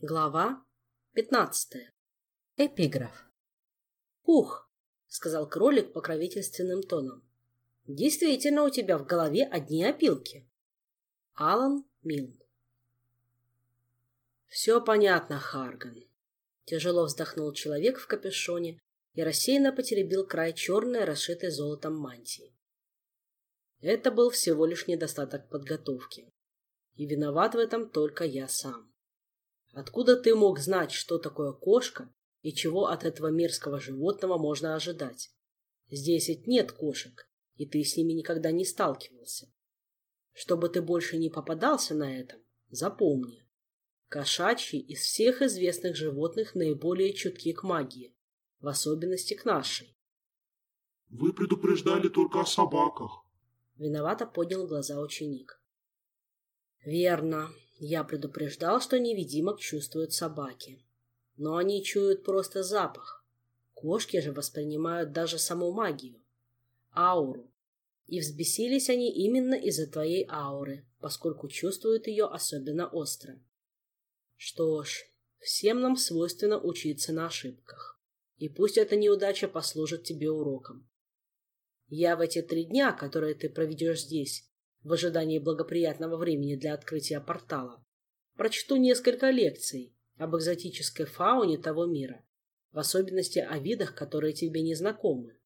Глава 15. Эпиграф. «Ух!» — сказал кролик покровительственным тоном. «Действительно, у тебя в голове одни опилки». Алан Милн. «Все понятно, Харган». Тяжело вздохнул человек в капюшоне и рассеянно потеребил край черной, расшитой золотом мантии. Это был всего лишь недостаток подготовки. И виноват в этом только я сам. Откуда ты мог знать, что такое кошка и чего от этого мерзкого животного можно ожидать? Здесь ведь нет кошек, и ты с ними никогда не сталкивался. Чтобы ты больше не попадался на этом, запомни. Кошачьи из всех известных животных наиболее чутки к магии, в особенности к нашей. Вы предупреждали только о собаках. Виновато поднял глаза ученик. Верно, я предупреждал, что невидимок чувствуют собаки. Но они чуют просто запах. Кошки же воспринимают даже саму магию. Ауру. И взбесились они именно из-за твоей ауры, поскольку чувствуют ее особенно остро. Что ж, всем нам свойственно учиться на ошибках. И пусть эта неудача послужит тебе уроком. Я в эти три дня, которые ты проведешь здесь, в ожидании благоприятного времени для открытия портала, прочту несколько лекций об экзотической фауне того мира, в особенности о видах, которые тебе не знакомы.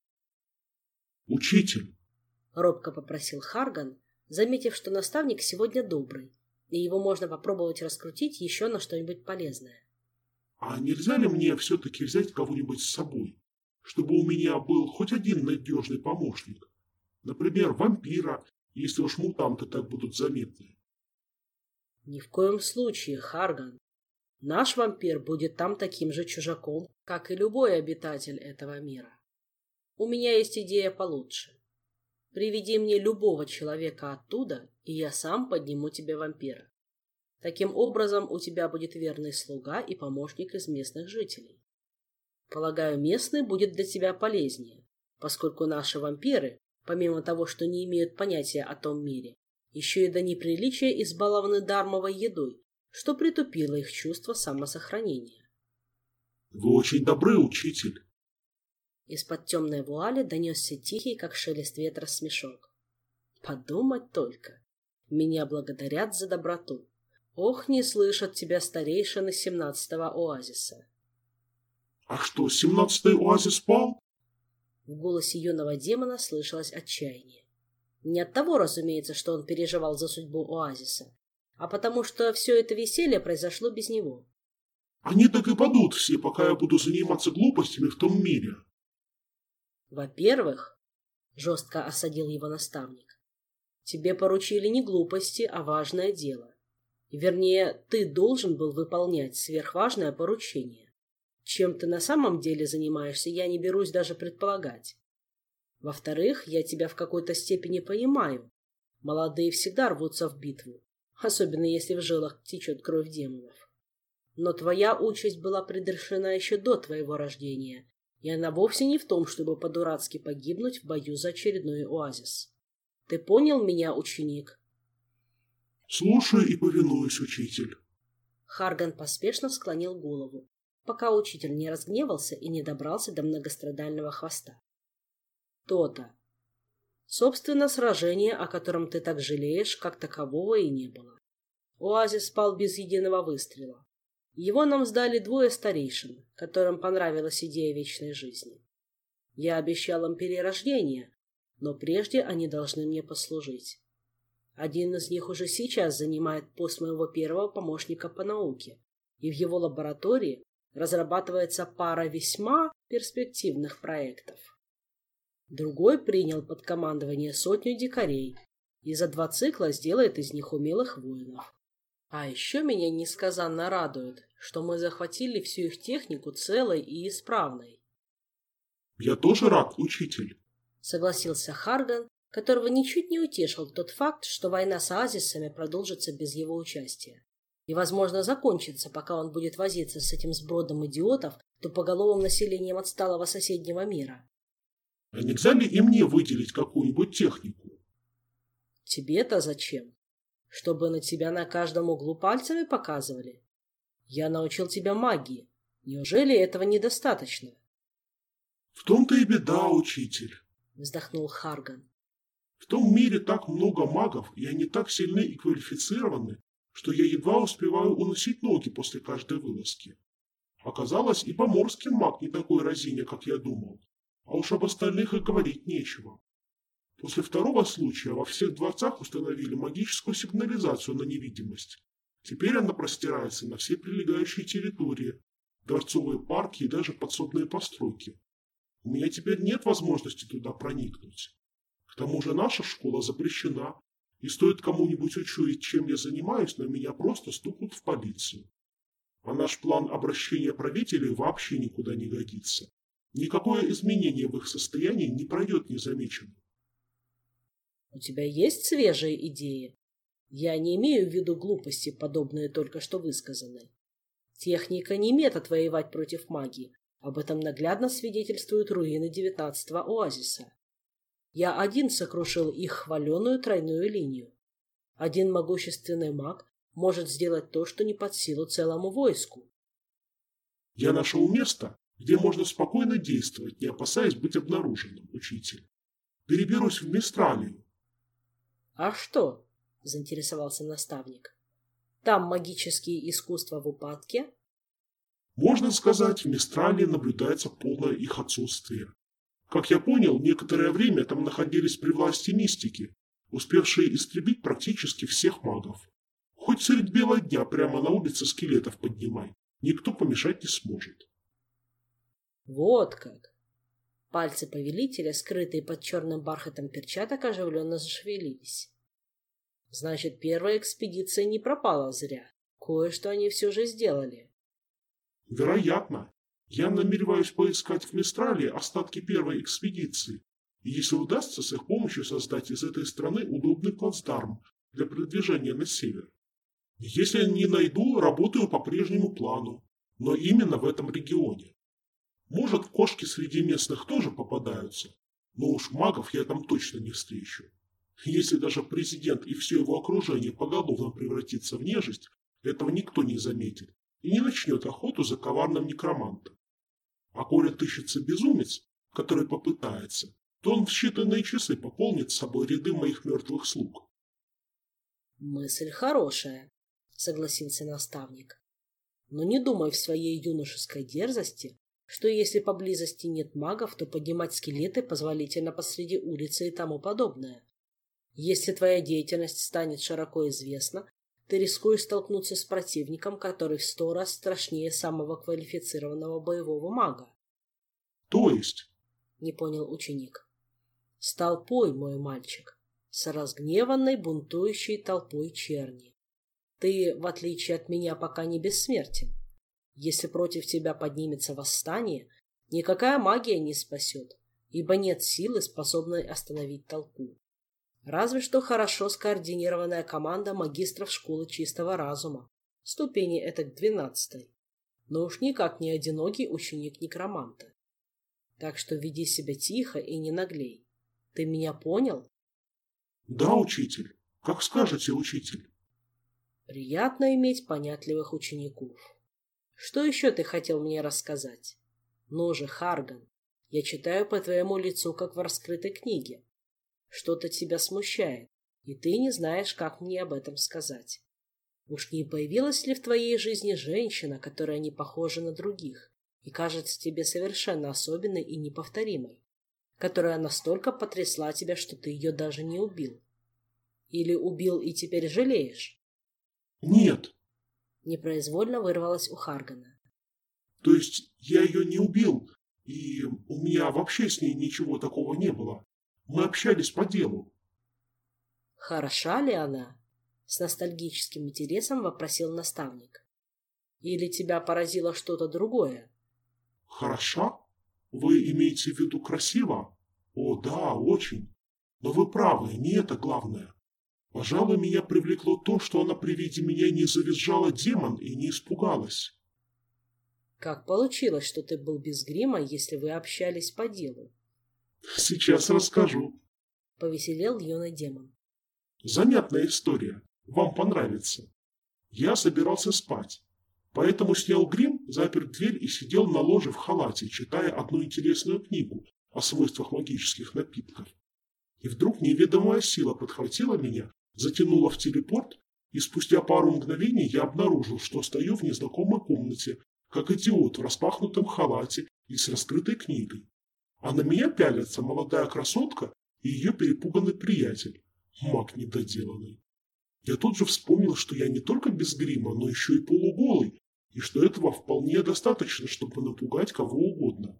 «Учитель!» — робко попросил Харган, заметив, что наставник сегодня добрый, и его можно попробовать раскрутить еще на что-нибудь полезное. «А нельзя ли мне все-таки взять кого-нибудь с собой, чтобы у меня был хоть один надежный помощник? Например, вампира если уж мутанты так будут заметны. Ни в коем случае, Харган. Наш вампир будет там таким же чужаком, как и любой обитатель этого мира. У меня есть идея получше. Приведи мне любого человека оттуда, и я сам подниму тебе вампира. Таким образом, у тебя будет верный слуга и помощник из местных жителей. Полагаю, местный будет для тебя полезнее, поскольку наши вампиры помимо того, что не имеют понятия о том мире, еще и до неприличия избалованы дармовой едой, что притупило их чувство самосохранения. «Вы очень добры, учитель!» Из-под темной вуали донесся тихий, как шелест ветра, смешок. «Подумать только! Меня благодарят за доброту. Ох, не слышат тебя старейшины семнадцатого оазиса!» «А что, семнадцатый оазис пал?» В голосе юного демона слышалось отчаяние. Не от того, разумеется, что он переживал за судьбу оазиса, а потому что все это веселье произошло без него. Они так и падут все, пока я буду заниматься глупостями в том мире. Во-первых, жестко осадил его наставник, тебе поручили не глупости, а важное дело. Вернее, ты должен был выполнять сверхважное поручение. Чем ты на самом деле занимаешься, я не берусь даже предполагать. Во-вторых, я тебя в какой-то степени понимаю. Молодые всегда рвутся в битву, особенно если в жилах течет кровь демонов. Но твоя участь была предрешена еще до твоего рождения, и она вовсе не в том, чтобы по-дурацки погибнуть в бою за очередной оазис. Ты понял меня, ученик? Слушаю и повинуюсь, учитель. Харган поспешно склонил голову пока учитель не разгневался и не добрался до многострадального хвоста. То-то. Собственно, сражение, о котором ты так жалеешь, как такового и не было. Оазис спал без единого выстрела. Его нам сдали двое старейшин, которым понравилась идея вечной жизни. Я обещал им перерождение, но прежде они должны мне послужить. Один из них уже сейчас занимает пост моего первого помощника по науке, и в его лаборатории разрабатывается пара весьма перспективных проектов. Другой принял под командование сотню дикарей и за два цикла сделает из них умелых воинов. А еще меня несказанно радует, что мы захватили всю их технику целой и исправной. «Я тоже рад, учитель», — согласился Харган, которого ничуть не утешил тот факт, что война с оазисами продолжится без его участия и, возможно, закончится, пока он будет возиться с этим сбродом идиотов, тупоголовым населением отсталого соседнего мира. А нельзя ли и мне выделить какую-нибудь технику? Тебе-то зачем? Чтобы на тебя на каждом углу пальцами показывали? Я научил тебя магии. Неужели этого недостаточно? В том-то и беда, учитель, вздохнул Харган. В том мире так много магов, и они так сильны и квалифицированы, что я едва успеваю уносить ноги после каждой вылазки. Оказалось, и поморский маг не такой разиня, как я думал. А уж об остальных и говорить нечего. После второго случая во всех дворцах установили магическую сигнализацию на невидимость. Теперь она простирается на все прилегающие территории, дворцовые парки и даже подсобные постройки. У меня теперь нет возможности туда проникнуть. К тому же наша школа запрещена, и стоит кому-нибудь учуять, чем я занимаюсь, на меня просто стукнут в полицию. А наш план обращения правителей вообще никуда не годится. Никакое изменение в их состоянии не пройдет незамеченным. У тебя есть свежие идеи? Я не имею в виду глупости, подобные только что высказанной. Техника не метод воевать против магии. Об этом наглядно свидетельствуют руины девятнадцатого оазиса. Я один сокрушил их хваленую тройную линию. Один могущественный маг может сделать то, что не под силу целому войску. Я нашел место, где можно спокойно действовать, не опасаясь быть обнаруженным, учитель. Переберусь в Мистралию. — А что? — заинтересовался наставник. — Там магические искусства в упадке? — Можно сказать, в Мистралии наблюдается полное их отсутствие. Как я понял, некоторое время там находились при власти мистики, успевшие истребить практически всех магов. Хоть средь бела дня прямо на улице скелетов поднимай, никто помешать не сможет. Вот как. Пальцы повелителя, скрытые под черным бархатом перчаток, оживленно зашевелились. Значит, первая экспедиция не пропала зря. Кое-что они все же сделали. Вероятно. Я намереваюсь поискать в Мистрале остатки первой экспедиции. И если удастся с их помощью создать из этой страны удобный плацдарм для продвижения на север. Если не найду, работаю по прежнему плану, но именно в этом регионе. Может, кошки среди местных тоже попадаются, но уж магов я там точно не встречу. Если даже президент и все его окружение поголовно превратится в нежесть, этого никто не заметит и не начнет охоту за коварным некромантом. А коли тыщется безумец, который попытается, то он в считанные часы пополнит с собой ряды моих мертвых слуг. Мысль хорошая, согласился наставник. Но не думай в своей юношеской дерзости, что если поблизости нет магов, то поднимать скелеты позволительно посреди улицы и тому подобное. Если твоя деятельность станет широко известна, ты рискуешь столкнуться с противником, который в сто раз страшнее самого квалифицированного боевого мага. То есть? Не понял ученик. С толпой, мой мальчик, с разгневанной, бунтующей толпой черни. Ты, в отличие от меня, пока не бессмертен. Если против тебя поднимется восстание, никакая магия не спасет, ибо нет силы, способной остановить толпу. Разве что хорошо скоординированная команда магистров школы чистого разума, ступени это к двенадцатой, но уж никак не одинокий ученик некроманта. Так что веди себя тихо и не наглей. Ты меня понял? Да, учитель. Как скажете, учитель. Приятно иметь понятливых учеников. Что еще ты хотел мне рассказать? Ну же, Харган, я читаю по твоему лицу, как в раскрытой книге. Что-то тебя смущает, и ты не знаешь, как мне об этом сказать. Уж не появилась ли в твоей жизни женщина, которая не похожа на других и кажется тебе совершенно особенной и неповторимой, которая настолько потрясла тебя, что ты ее даже не убил? Или убил и теперь жалеешь? Нет. Непроизвольно вырвалась у Харгана. То есть я ее не убил, и у меня вообще с ней ничего такого не было. Мы общались по делу. Хороша ли она? С ностальгическим интересом вопросил наставник. Или тебя поразило что-то другое? Хороша? Вы имеете в виду красиво? О, да, очень. Но вы правы, не это главное. Пожалуй, меня привлекло то, что она при виде меня не завизжала демон и не испугалась. Как получилось, что ты был без грима, если вы общались по делу? Сейчас расскажу. Повеселел юный демон. Занятная история. Вам понравится. Я собирался спать. Поэтому снял грим, запер дверь и сидел на ложе в халате, читая одну интересную книгу о свойствах магических напитков. И вдруг неведомая сила подхватила меня, затянула в телепорт, и спустя пару мгновений я обнаружил, что стою в незнакомой комнате, как идиот в распахнутом халате и с раскрытой книгой. А на меня пялится молодая красотка и ее перепуганный приятель, маг недоделанный. Я тут же вспомнил, что я не только без грима, но еще и полуголый, и что этого вполне достаточно, чтобы напугать кого угодно.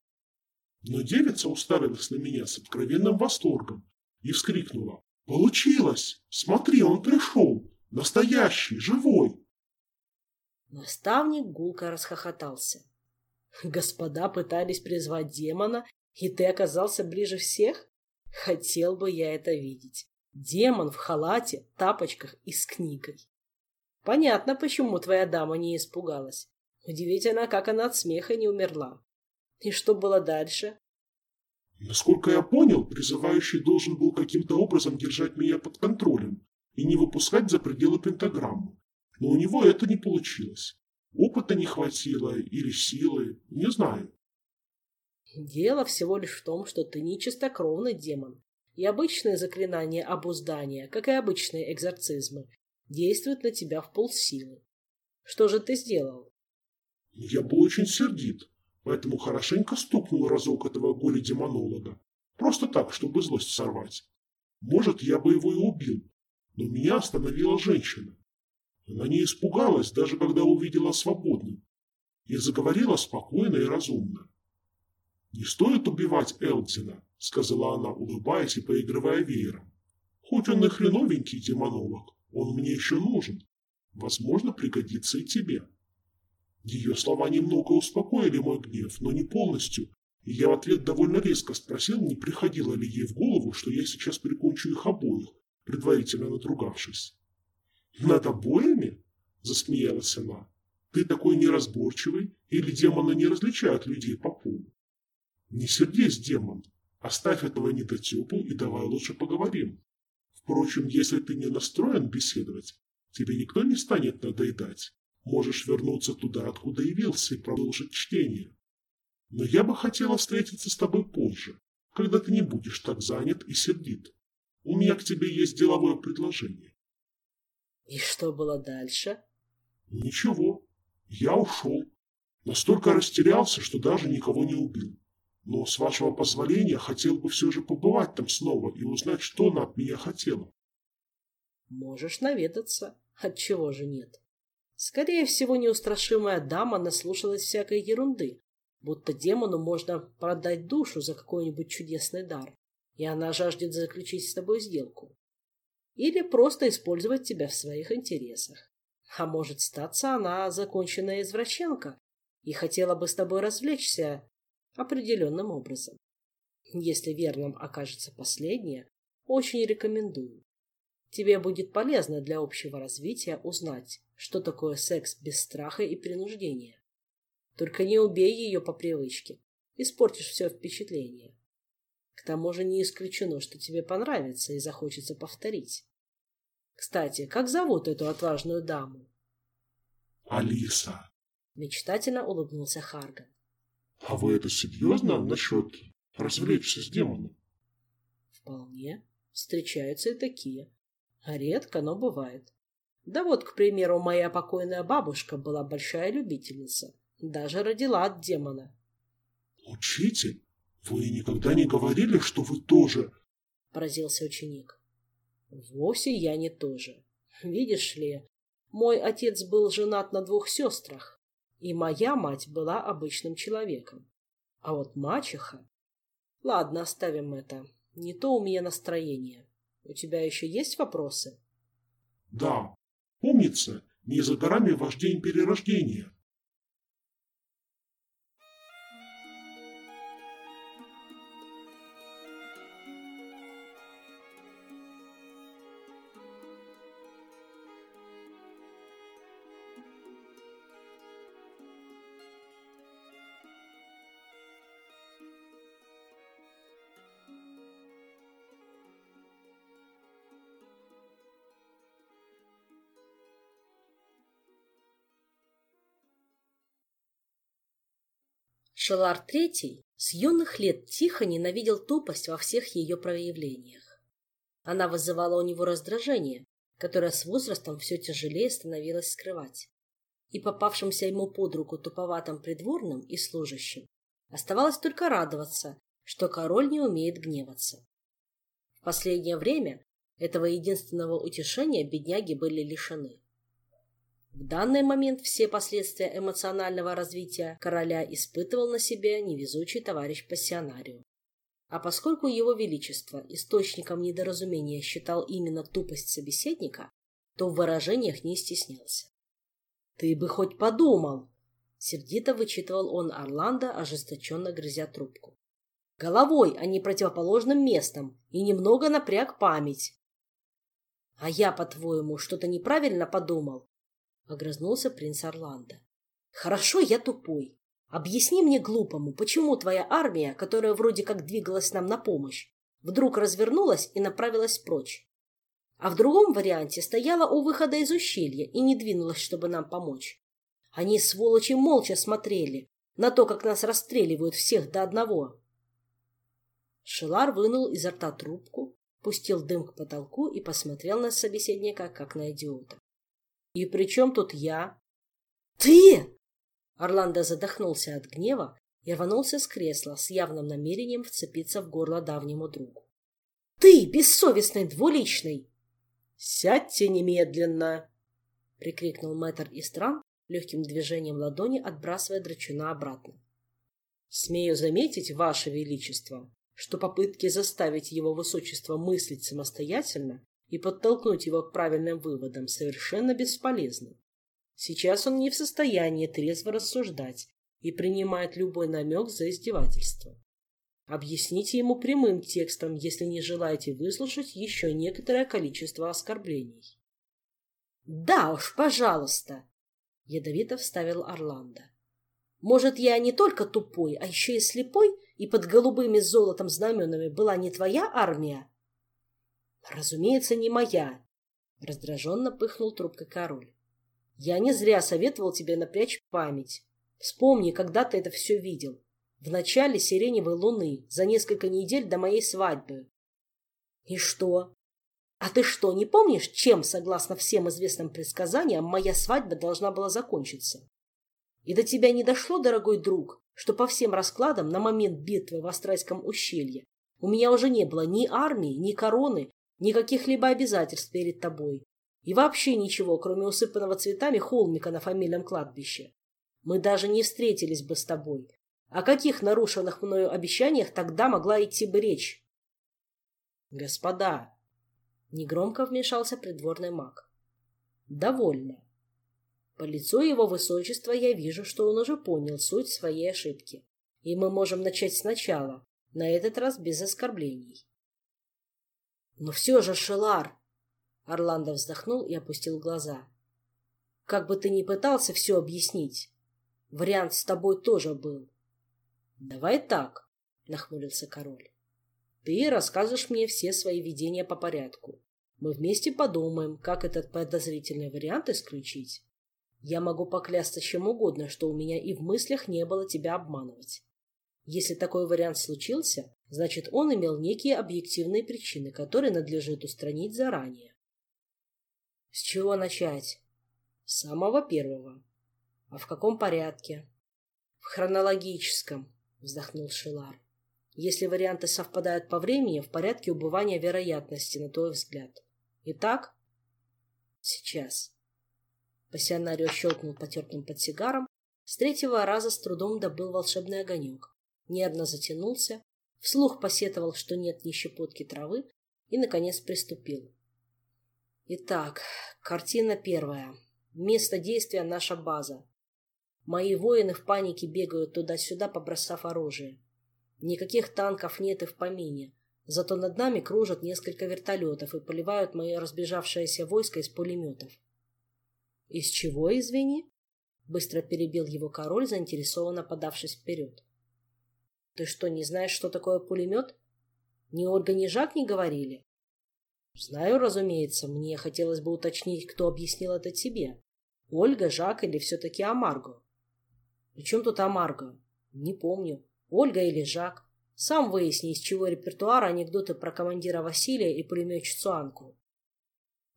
Но девица уставилась на меня с откровенным восторгом и вскрикнула. «Получилось! Смотри, он пришел! Настоящий, живой!» Наставник гулко расхохотался. Господа пытались призвать демона, и ты оказался ближе всех? Хотел бы я это видеть. Демон в халате, тапочках и с книгой. Понятно, почему твоя дама не испугалась. Удивительно, как она от смеха не умерла. И что было дальше? Насколько я понял, призывающий должен был каким-то образом держать меня под контролем и не выпускать за пределы пентаграммы. Но у него это не получилось. Опыта не хватило или силы, не знаю. Дело всего лишь в том, что ты не чистокровный демон, и обычные заклинания обуздания, как и обычные экзорцизмы, действуют на тебя в полсилы. Что же ты сделал? Я был очень сердит, поэтому хорошенько стукнул разок этого горе-демонолога. Просто так, чтобы злость сорвать. Может, я бы его и убил, но меня остановила женщина. Она не испугалась, даже когда увидела свободным, и заговорила спокойно и разумно. «Не стоит убивать Элдзина», — сказала она, улыбаясь и поигрывая веером. «Хоть он и хреновенький демонолог, он мне еще нужен. Возможно, пригодится и тебе». Ее слова немного успокоили мой гнев, но не полностью, и я в ответ довольно резко спросил, не приходило ли ей в голову, что я сейчас прикончу их обоих, предварительно надругавшись. «Над обоями?» – засмеялась она. «Ты такой неразборчивый, или демоны не различают людей по полу?» «Не сердись, демон, оставь этого недотепу и давай лучше поговорим. Впрочем, если ты не настроен беседовать, тебе никто не станет надоедать. Можешь вернуться туда, откуда явился, и продолжить чтение. Но я бы хотела встретиться с тобой позже, когда ты не будешь так занят и сердит. У меня к тебе есть деловое предложение. И что было дальше? Ничего. Я ушел. Настолько растерялся, что даже никого не убил. Но, с вашего позволения, хотел бы все же побывать там снова и узнать, что она от меня хотела. Можешь наведаться. Отчего же нет? Скорее всего, неустрашимая дама наслушалась всякой ерунды, будто демону можно продать душу за какой-нибудь чудесный дар, и она жаждет заключить с тобой сделку. Или просто использовать тебя в своих интересах. А может, статься она законченная извращенка и хотела бы с тобой развлечься определенным образом. Если верным окажется последнее, очень рекомендую. Тебе будет полезно для общего развития узнать, что такое секс без страха и принуждения. Только не убей ее по привычке, испортишь все впечатление. К тому же не исключено, что тебе понравится и захочется повторить. Кстати, как зовут эту отважную даму? Алиса. Мечтательно улыбнулся Харган. А вы это серьезно насчет развлечься с демоном? Вполне. Встречаются и такие. Редко, но бывает. Да вот, к примеру, моя покойная бабушка была большая любительница. Даже родила от демона. «Учитель, вы никогда не говорили, что вы тоже...» Поразился ученик. Вовсе я не тоже. Видишь ли, мой отец был женат на двух сестрах, и моя мать была обычным человеком. А вот мачеха... Ладно, оставим это. Не то у меня настроение. У тебя еще есть вопросы? Да. Помнится, не за горами день перерождения. Шелар Третий с юных лет тихо ненавидел тупость во всех ее проявлениях. Она вызывала у него раздражение, которое с возрастом все тяжелее становилось скрывать. И попавшимся ему под руку туповатым придворным и служащим оставалось только радоваться, что король не умеет гневаться. В последнее время этого единственного утешения бедняги были лишены. В данный момент все последствия эмоционального развития короля испытывал на себе невезучий товарищ пассионариум. А поскольку его величество источником недоразумения считал именно тупость собеседника, то в выражениях не стеснялся. «Ты бы хоть подумал!» Сердито вычитывал он Орландо, ожесточенно грызя трубку. «Головой, а не противоположным местом, и немного напряг память. «А я, по-твоему, что-то неправильно подумал?» — огрызнулся принц Орландо. «Хорошо, я тупой. Объясни мне глупому, почему твоя армия, которая вроде как двигалась нам на помощь, вдруг развернулась и направилась прочь? А в другом варианте стояла у выхода из ущелья и не двинулась, чтобы нам помочь. Они, сволочи, молча смотрели на то, как нас расстреливают всех до одного». Шелар вынул изо рта трубку, пустил дым к потолку и посмотрел на собеседника, как на идиота. «И при чем тут я?» «Ты!» Орландо задохнулся от гнева и рванулся с кресла с явным намерением вцепиться в горло давнему другу. «Ты, бессовестный двуличный!» «Сядьте немедленно!» — прикрикнул мэтр Истран, легким движением ладони отбрасывая драчуна обратно. «Смею заметить, Ваше Величество, что попытки заставить его высочество мыслить самостоятельно и подтолкнуть его к правильным выводам совершенно бесполезны. Сейчас он не в состоянии трезво рассуждать и принимает любой намек за издевательство. Объясните ему прямым текстом, если не желаете выслушать еще некоторое количество оскорблений. «Да уж, пожалуйста!» — ядовито вставил Орландо. «Может, я не только тупой, а еще и слепой, и под голубыми золотом знаменами была не твоя армия? Разумеется, не моя. Раздраженно пыхнул трубкой король. Я не зря советовал тебе напрячь память. Вспомни, когда ты это все видел. В начале сиреневой луны, за несколько недель до моей свадьбы. И что? А ты что, не помнишь, чем, согласно всем известным предсказаниям, моя свадьба должна была закончиться? И до тебя не дошло, дорогой друг, что по всем раскладам на момент битвы в Астральском ущелье у меня уже не было ни армии, ни короны, ни каких-либо обязательств перед тобой. И вообще ничего, кроме усыпанного цветами холмика на фамильном кладбище. Мы даже не встретились бы с тобой. О каких нарушенных мною обещаниях тогда могла идти бы речь? Господа, негромко вмешался придворный маг. Довольно. По лицу его высочества я вижу, что он уже понял суть своей ошибки. И мы можем начать сначала, на этот раз без оскорблений. Но все же, Шелар! Орландо вздохнул и опустил глаза. Как бы ты ни пытался все объяснить, вариант с тобой тоже был. Давай так, нахмурился король. Ты расскажешь мне все свои видения по порядку. Мы вместе подумаем, как этот подозрительный вариант исключить. Я могу поклясться чем угодно, что у меня и в мыслях не было тебя обманывать. Если такой вариант случился, значит, он имел некие объективные причины, которые надлежит устранить заранее. С чего начать? С самого первого. А в каком порядке? В хронологическом, вздохнул Шилар. Если варианты совпадают по времени, в порядке убывания вероятности, на твой взгляд. Итак? Сейчас. Пассионарио щелкнул потертым подсигаром, с третьего раза с трудом добыл волшебный огонек, нервно затянулся, вслух посетовал, что нет ни щепотки травы, и, наконец, приступил. Итак, картина первая. Место действия – наша база. Мои воины в панике бегают туда-сюда, побросав оружие. Никаких танков нет и в помине. Зато над нами кружат несколько вертолетов и поливают мое разбежавшееся войско из пулеметов. «Из чего, извини?» Быстро перебил его король, заинтересованно подавшись вперед. «Ты что, не знаешь, что такое пулемет? Ни Ольга, ни Жак не говорили?» «Знаю, разумеется. Мне хотелось бы уточнить, кто объяснил это тебе. Ольга, Жак или все-таки Амарго?» «При чем тут Амарго? Не помню. Ольга или Жак. Сам выясни, из чего репертуара анекдоты про командира Василия и пулеметчицу Анку.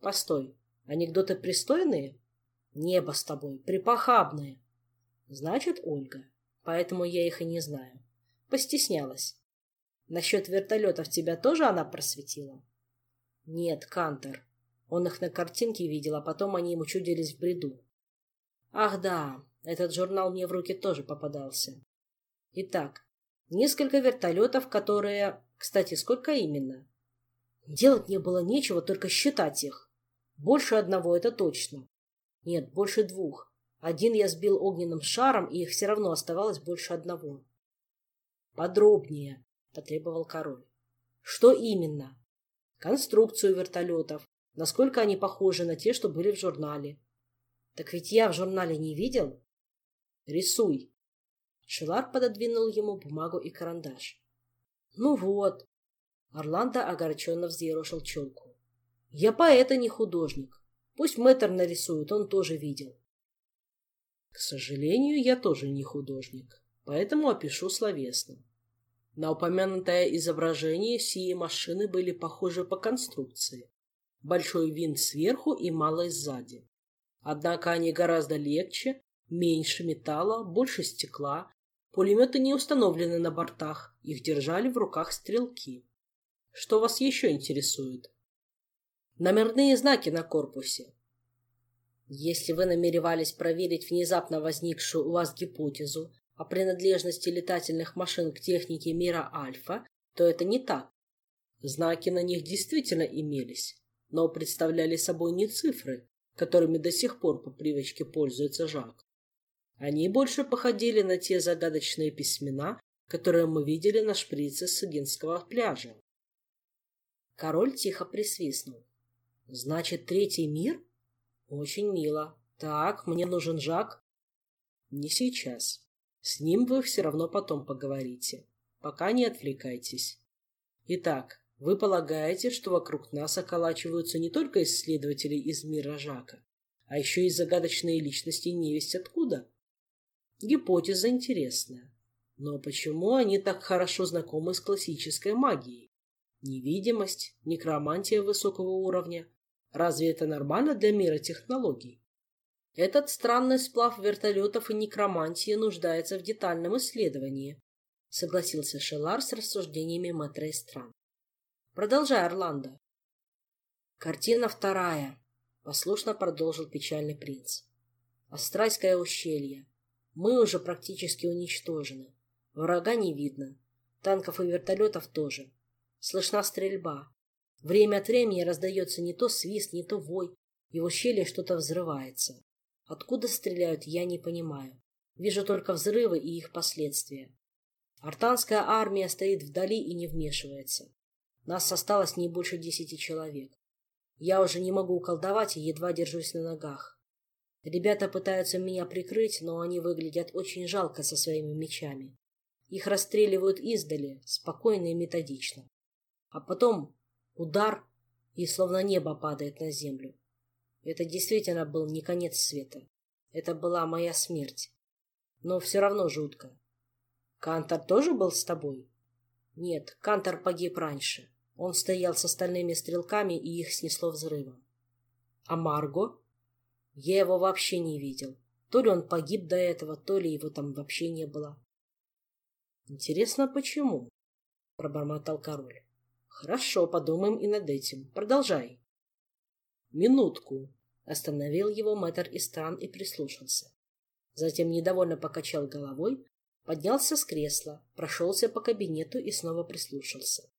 Постой, анекдоты пристойные? Небо с тобой, припохабные. Значит, Ольга. Поэтому я их и не знаю. Постеснялась. Насчет вертолетов тебя тоже она просветила? Нет, Кантер. Он их на картинке видел, а потом они ему чудились в бреду. Ах да, этот журнал мне в руки тоже попадался. Итак, несколько вертолетов, которые... Кстати, сколько именно? Делать мне было нечего, только считать их. Больше одного, это точно. Нет, больше двух. Один я сбил огненным шаром, и их все равно оставалось больше одного. Подробнее, потребовал король. Что именно? Конструкцию вертолетов, насколько они похожи на те, что были в журнале. Так ведь я в журнале не видел. Рисуй. Шелар пододвинул ему бумагу и карандаш. Ну вот. Орландо огорченно взъерошил челку. Я поэт, а не художник. Пусть мэтр нарисует, он тоже видел. К сожалению, я тоже не художник, поэтому опишу словесно. На упомянутое изображение сие машины были похожи по конструкции. Большой винт сверху и малый сзади. Однако они гораздо легче, меньше металла, больше стекла. Пулеметы не установлены на бортах, их держали в руках стрелки. Что вас еще интересует? Номерные знаки на корпусе. Если вы намеревались проверить внезапно возникшую у вас гипотезу о принадлежности летательных машин к технике мира Альфа, то это не так. Знаки на них действительно имелись, но представляли собой не цифры, которыми до сих пор по привычке пользуется Жак. Они больше походили на те загадочные письмена, которые мы видели на шприце с Игинского пляжа. Король тихо присвистнул. «Значит, третий мир?» «Очень мило. Так, мне нужен Жак». «Не сейчас. С ним вы все равно потом поговорите. Пока не отвлекайтесь. Итак, вы полагаете, что вокруг нас околачиваются не только исследователи из мира Жака, а еще и загадочные личности невесть откуда? Гипотеза интересная. Но почему они так хорошо знакомы с классической магией? Невидимость, некромантия высокого уровня. Разве это нормально для мира технологий? Этот странный сплав вертолетов и некромантии нуждается в детальном исследовании, согласился Шелар с рассуждениями мэтра стран. Продолжай, Орландо. Картина вторая, послушно продолжил печальный принц. Астральское ущелье. Мы уже практически уничтожены. Врага не видно. Танков и вертолетов тоже. Слышна стрельба. Время от времени раздается не то свист, не то вой, и в ущелье что-то взрывается. Откуда стреляют, я не понимаю. Вижу только взрывы и их последствия. Артанская армия стоит вдали и не вмешивается. Нас осталось не больше десяти человек. Я уже не могу колдовать и едва держусь на ногах. Ребята пытаются меня прикрыть, но они выглядят очень жалко со своими мечами. Их расстреливают издали, спокойно и методично. А потом удар, и словно небо падает на землю. Это действительно был не конец света. Это была моя смерть. Но все равно жутко. Кантор тоже был с тобой? Нет, Кантор погиб раньше. Он стоял с остальными стрелками, и их снесло взрывом. А Марго? Я его вообще не видел. То ли он погиб до этого, то ли его там вообще не было. Интересно, почему? Пробормотал король. Хорошо, подумаем и над этим. Продолжай. Минутку. Остановил его мэтр Истран и прислушался. Затем недовольно покачал головой, поднялся с кресла, прошелся по кабинету и снова прислушался.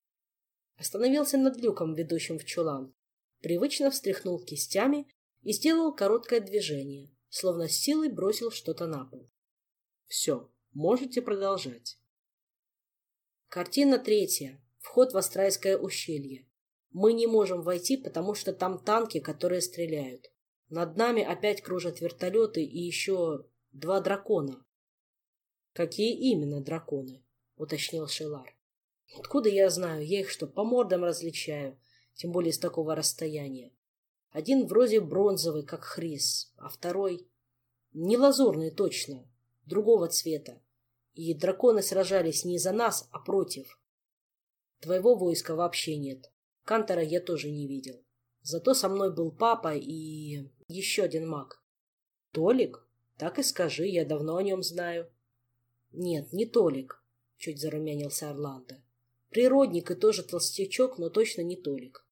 Остановился над люком, ведущим в чулан. Привычно встряхнул кистями и сделал короткое движение, словно силой бросил что-то на пол. Все, можете продолжать. Картина третья. Вход в Астрайское ущелье. Мы не можем войти, потому что там танки, которые стреляют. Над нами опять кружат вертолеты и еще два дракона. Какие именно драконы? уточнил Шелар. Откуда я знаю? Я их что, по мордам различаю, тем более с такого расстояния. Один вроде бронзовый, как Хрис, а второй не лазурный точно, другого цвета. И драконы сражались не за нас, а против. Твоего войска вообще нет. Кантора я тоже не видел. Зато со мной был папа и еще один маг. Толик? Так и скажи, я давно о нем знаю. Нет, не Толик, чуть зарумянился Орландо. Природник и тоже толстячок, но точно не Толик.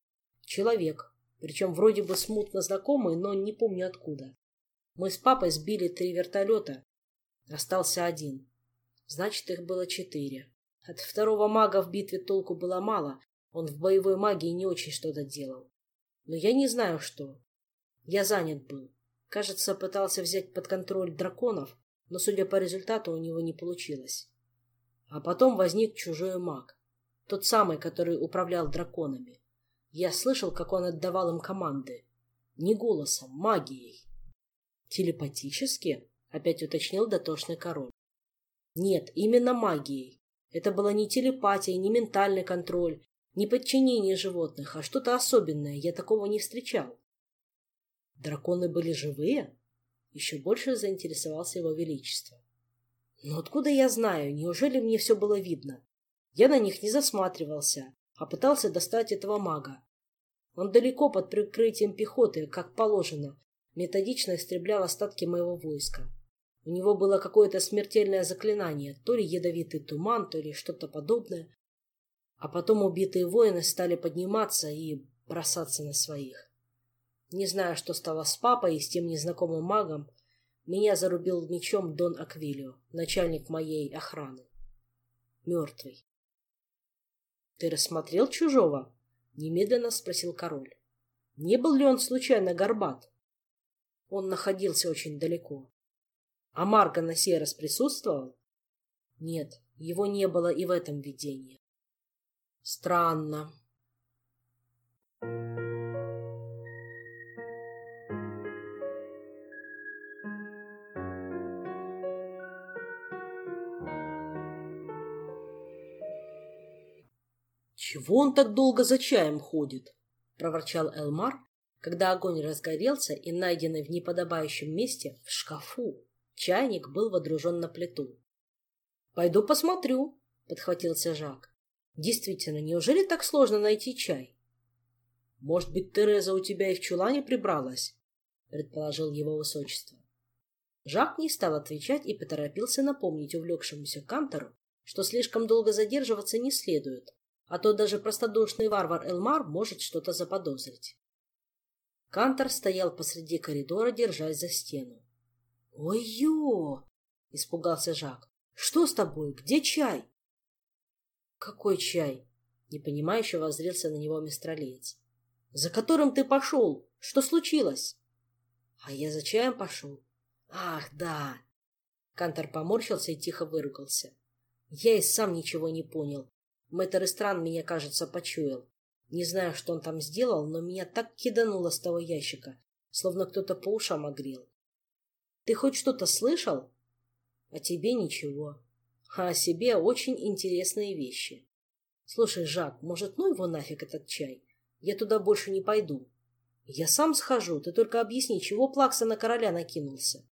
Человек, причем вроде бы смутно знакомый, но не помню откуда. Мы с папой сбили три вертолета. Остался один. Значит, их было четыре. От второго мага в битве толку было мало. Он в боевой магии не очень что-то делал. Но я не знаю, что. Я занят был. Кажется, пытался взять под контроль драконов, но, судя по результату, у него не получилось. А потом возник чужой маг. Тот самый, который управлял драконами. Я слышал, как он отдавал им команды. Не голосом, магией. Телепатически? Опять уточнил дотошный король. Нет, именно магией. Это была не телепатия, не ментальный контроль, не подчинение животных, а что-то особенное. Я такого не встречал. Драконы были живые? Еще больше заинтересовался его величество. Но откуда я знаю? Неужели мне все было видно? Я на них не засматривался, а пытался достать этого мага. Он далеко под прикрытием пехоты, как положено, методично истреблял остатки моего войска. У него было какое-то смертельное заклинание, то ли ядовитый туман, то ли что-то подобное. А потом убитые воины стали подниматься и бросаться на своих. Не знаю, что стало с папой и с тем незнакомым магом, меня зарубил мечом Дон Аквилио, начальник моей охраны. Мертвый. «Ты рассмотрел чужого?» — немедленно спросил король. «Не был ли он случайно горбат?» Он находился очень далеко. «А Марго на сей раз присутствовал?» «Нет, его не было и в этом видении». «Странно», «Чего он так долго за чаем ходит?» — проворчал Элмар, когда огонь разгорелся и найденный в неподобающем месте в шкафу чайник был водружен на плиту. «Пойду посмотрю», — подхватился Жак. «Действительно, неужели так сложно найти чай?» «Может быть, Тереза у тебя и в чулане прибралась?» — предположил его высочество. Жак не стал отвечать и поторопился напомнить увлекшемуся Кантору, что слишком долго задерживаться не следует, а то даже простодушный варвар Элмар может что-то заподозрить. Кантор стоял посреди коридора, держась за стену. «Ой-ё!» — испугался Жак. «Что с тобой? Где чай?» «Какой чай?» — непонимающе воззрелся на него мистралиец. «За которым ты пошел? Что случилось?» «А я за чаем пошел?» «Ах, да!» Кантор поморщился и тихо выругался. «Я и сам ничего не понял. Мэтр Истран меня, кажется, почуял. Не знаю, что он там сделал, но меня так кидануло с того ящика, словно кто-то по ушам огрел. Ты хоть что-то слышал? О тебе ничего. А о себе очень интересные вещи. Слушай, Жак, может, ну его нафиг этот чай? Я туда больше не пойду. Я сам схожу, ты только объясни, чего Плакса на короля накинулся.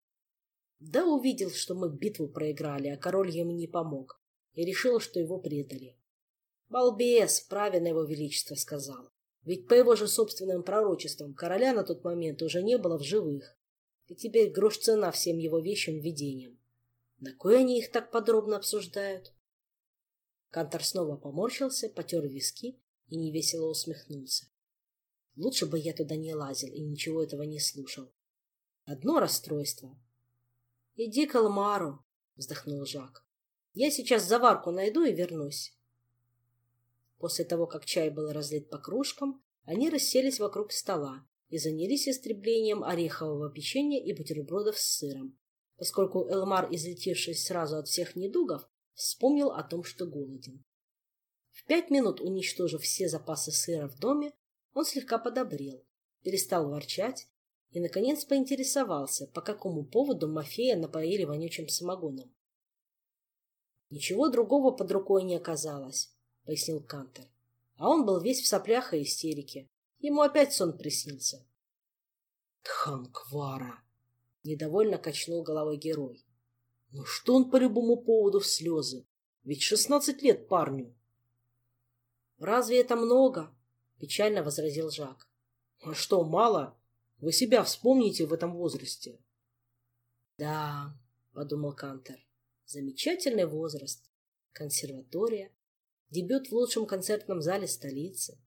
Да увидел, что мы битву проиграли, а король ему не помог, и решил, что его предали. Балбес, правильно его величество сказал. Ведь по его же собственным пророчествам короля на тот момент уже не было в живых. И теперь грош цена всем его вещим видениям. На кой они их так подробно обсуждают? Кантор снова поморщился, потер виски и невесело усмехнулся. Лучше бы я туда не лазил и ничего этого не слушал. Одно расстройство. — Иди к Алмару, — вздохнул Жак. — Я сейчас заварку найду и вернусь. После того, как чай был разлит по кружкам, они расселись вокруг стола и занялись истреблением орехового печенья и бутербродов с сыром, поскольку Элмар, излетевшись сразу от всех недугов, вспомнил о том, что голоден. В пять минут, уничтожив все запасы сыра в доме, он слегка подобрел, перестал ворчать и, наконец, поинтересовался, по какому поводу Мафея напоили вонючим самогоном. Ничего другого под рукой не оказалось, — пояснил Кантер. А он был весь в соплях и истерике. Ему опять сон приснился. — Тханквара! — недовольно качнул головой герой. — Ну что он по любому поводу в слезы? Ведь шестнадцать лет парню. Разве это много? Печально возразил Жак. А что, мало? Вы себя вспомните в этом возрасте. Да, подумал Кантер. Замечательный возраст. Консерватория. Дебют в лучшем концертном зале столицы.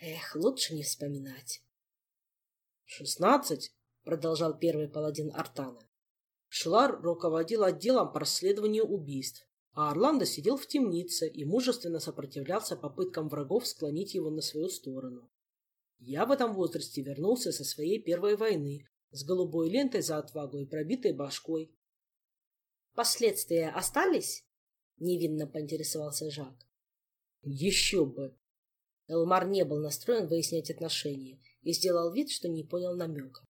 Эх, лучше не вспоминать. «Шестнадцать?» — продолжал первый паладин Артана. Шлар руководил отделом по расследованию убийств, а Орландо сидел в темнице и мужественно сопротивлялся попыткам врагов склонить его на свою сторону. Я в этом возрасте вернулся со своей первой войны, с голубой лентой за отвагу и пробитой башкой. «Последствия остались?» — невинно поинтересовался Жак. «Еще бы!» Элмар не был настроен выяснять отношения и сделал вид, что не понял намека.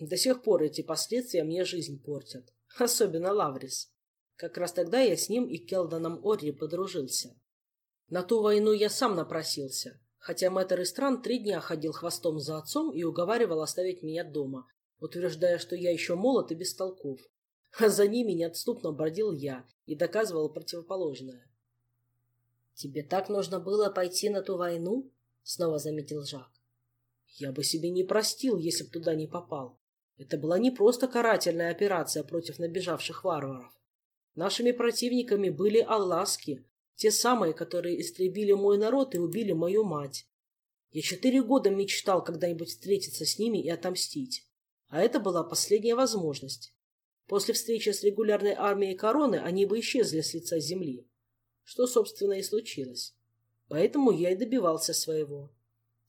До сих пор эти последствия мне жизнь портят. Особенно Лаврис. Как раз тогда я с ним и Келданом Орри подружился. На ту войну я сам напросился, хотя мэтр Истран три дня ходил хвостом за отцом и уговаривал оставить меня дома, утверждая, что я еще молод и бестолков. А за ними неотступно бродил я и доказывал противоположное. «Тебе так нужно было пойти на ту войну?» — снова заметил Жак. «Я бы себе не простил, если б туда не попал. Это была не просто карательная операция против набежавших варваров. Нашими противниками были алласки, те самые, которые истребили мой народ и убили мою мать. Я четыре года мечтал когда-нибудь встретиться с ними и отомстить. А это была последняя возможность. После встречи с регулярной армией короны они бы исчезли с лица земли. Что, собственно, и случилось. Поэтому я и добивался своего.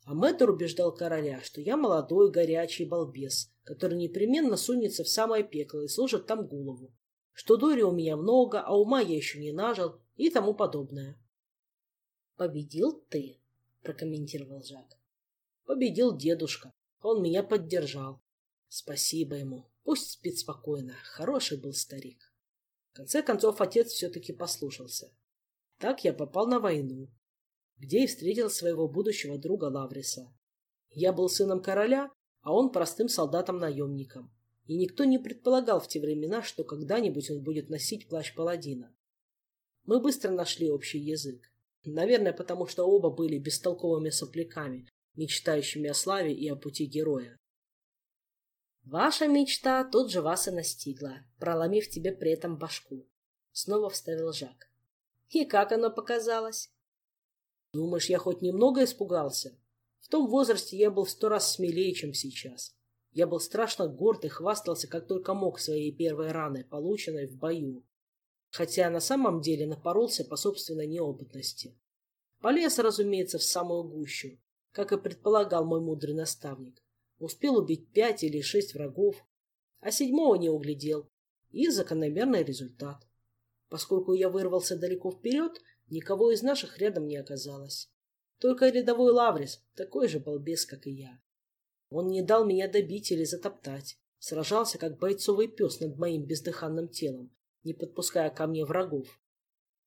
А Мэтр убеждал короля, что я молодой, горячий балбес, который непременно сунется в самое пекло и сложит там голову, что дури у меня много, а ума я еще не нажил и тому подобное. «Победил ты?» — прокомментировал Жак. «Победил дедушка. Он меня поддержал. Спасибо ему. Пусть спит спокойно. Хороший был старик». В конце концов, отец все-таки послушался. Так я попал на войну, где и встретил своего будущего друга Лавриса. Я был сыном короля, а он простым солдатом-наемником. И никто не предполагал в те времена, что когда-нибудь он будет носить плащ паладина. Мы быстро нашли общий язык. Наверное, потому что оба были бестолковыми сопляками, мечтающими о славе и о пути героя. Ваша мечта тут же вас и настигла, проломив тебе при этом башку. Снова вставил Жак. И как оно показалось? Думаешь, я хоть немного испугался? В том возрасте я был в сто раз смелее, чем сейчас. Я был страшно горд и хвастался, как только мог, своей первой раной, полученной в бою. Хотя на самом деле напоролся по собственной неопытности. Полез, разумеется, в самую гущу, как и предполагал мой мудрый наставник. Успел убить пять или шесть врагов, а седьмого не углядел. И закономерный результат. Поскольку я вырвался далеко вперед, Никого из наших рядом не оказалось. Только рядовой Лаврис, такой же балбес, как и я. Он не дал меня добить или затоптать. Сражался, как бойцовый пес над моим бездыханным телом, не подпуская ко мне врагов.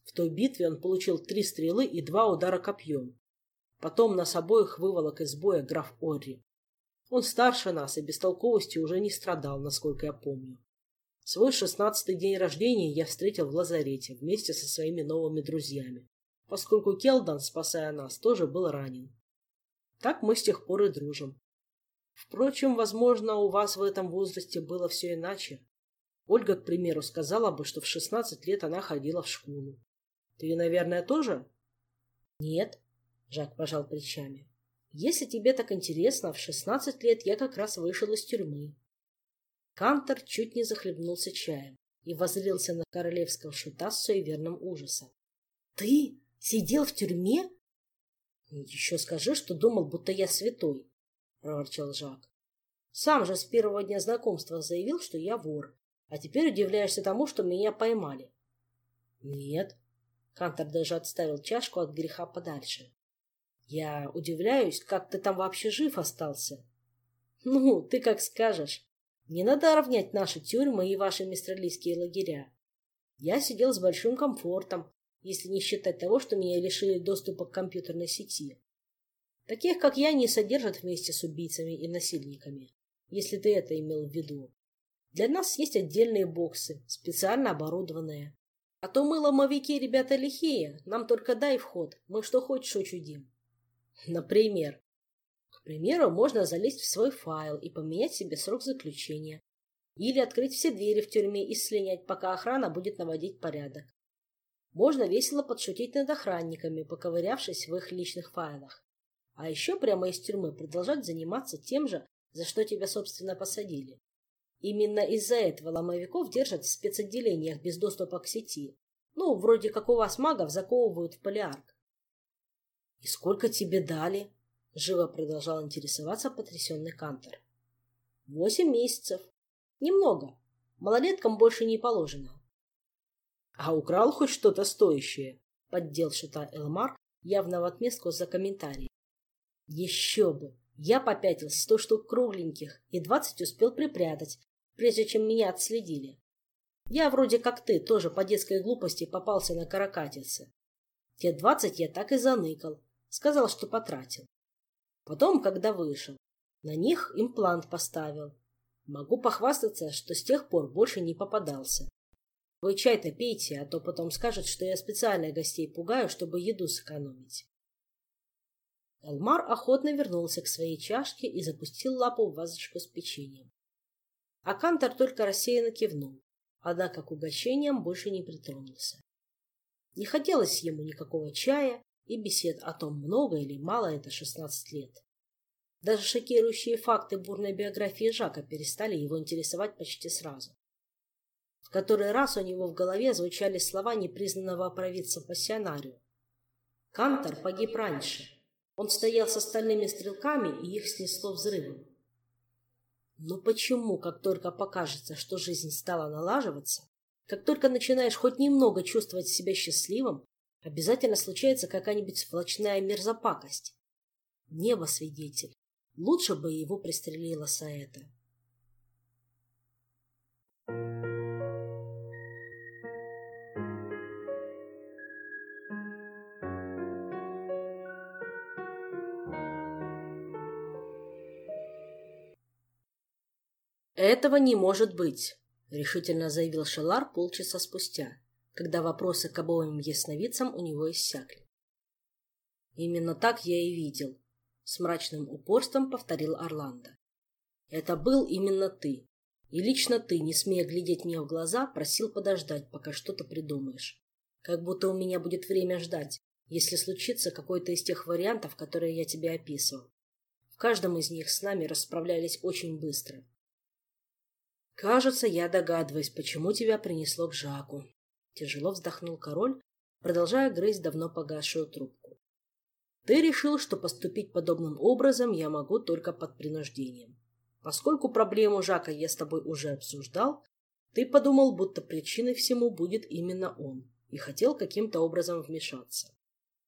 В той битве он получил три стрелы и два удара копьем. Потом нас обоих выволок из боя граф Орри. Он старше нас и бестолковостью уже не страдал, насколько я помню. Свой шестнадцатый день рождения я встретил в лазарете вместе со своими новыми друзьями, поскольку Келдан, спасая нас, тоже был ранен. Так мы с тех пор и дружим. Впрочем, возможно, у вас в этом возрасте было все иначе. Ольга, к примеру, сказала бы, что в шестнадцать лет она ходила в школу. Ты, наверное, тоже? Нет, Жак пожал плечами. Если тебе так интересно, в шестнадцать лет я как раз вышел из тюрьмы. Кантор чуть не захлебнулся чаем и воззрелся на королевского шута с суеверным ужасом. — Ты сидел в тюрьме? — Еще скажи, что думал, будто я святой, — проворчал Жак. — Сам же с первого дня знакомства заявил, что я вор, а теперь удивляешься тому, что меня поймали. — Нет. Кантор даже отставил чашку от греха подальше. — Я удивляюсь, как ты там вообще жив остался. — Ну, ты как скажешь. Не надо равнять наши тюрьмы и ваши мистралийские лагеря. Я сидел с большим комфортом, если не считать того, что меня лишили доступа к компьютерной сети. Таких, как я, не содержат вместе с убийцами и насильниками, если ты это имел в виду. Для нас есть отдельные боксы, специально оборудованные. А то мы, ломовики, ребята лихие, нам только дай вход, мы что хочешь учудим. Например. Примеру, можно залезть в свой файл и поменять себе срок заключения. Или открыть все двери в тюрьме и слинять, пока охрана будет наводить порядок. Можно весело подшутить над охранниками, поковырявшись в их личных файлах. А еще прямо из тюрьмы продолжать заниматься тем же, за что тебя, собственно, посадили. Именно из-за этого ломовиков держат в спецотделениях без доступа к сети. Ну, вроде как у вас магов заковывают в полиарк. — И сколько тебе дали? — живо продолжал интересоваться потрясенный Кантор. — Восемь месяцев. Немного. Малолеткам больше не положено. — А украл хоть что-то стоящее? — поддел шута Элмар, явно в отместку за комментарий. — Еще бы! Я попятился сто штук кругленьких и двадцать успел припрятать, прежде чем меня отследили. Я вроде как ты, тоже по детской глупости попался на каракатице. Те двадцать я так и заныкал, сказал, что потратил. Потом, когда вышел, на них имплант поставил. Могу похвастаться, что с тех пор больше не попадался. Вы чай-то пейте, а то потом скажут, что я специально гостей пугаю, чтобы еду сэкономить. Элмар охотно вернулся к своей чашке и запустил лапу в вазочку с печеньем. А Кантор только рассеянно кивнул, однако к угощениям больше не притронулся. Не хотелось ему никакого чая и бесед о том, много или мало это шестнадцать лет. Даже шокирующие факты бурной биографии Жака перестали его интересовать почти сразу. В который раз у него в голове звучали слова непризнанного провидца пассионарию. Кантор погиб раньше. Он стоял с остальными стрелками, и их снесло взрывом. Но почему, как только покажется, что жизнь стала налаживаться, как только начинаешь хоть немного чувствовать себя счастливым, обязательно случается какая-нибудь сплочная мерзопакость? Небо свидетель. Лучше бы его пристрелила Саэта. «Этого не может быть», — решительно заявил Шелар полчаса спустя, когда вопросы к обоим ясновидцам у него иссякли. «Именно так я и видел», — с мрачным упорством повторил Орландо. «Это был именно ты, и лично ты, не смея глядеть мне в глаза, просил подождать, пока что-то придумаешь. Как будто у меня будет время ждать, если случится какой-то из тех вариантов, которые я тебе описывал. В каждом из них с нами расправлялись очень быстро, «Кажется, я догадываюсь, почему тебя принесло к Жаку». Тяжело вздохнул король, продолжая грызть давно погасшую трубку. «Ты решил, что поступить подобным образом я могу только под принуждением. Поскольку проблему Жака я с тобой уже обсуждал, ты подумал, будто причиной всему будет именно он, и хотел каким-то образом вмешаться.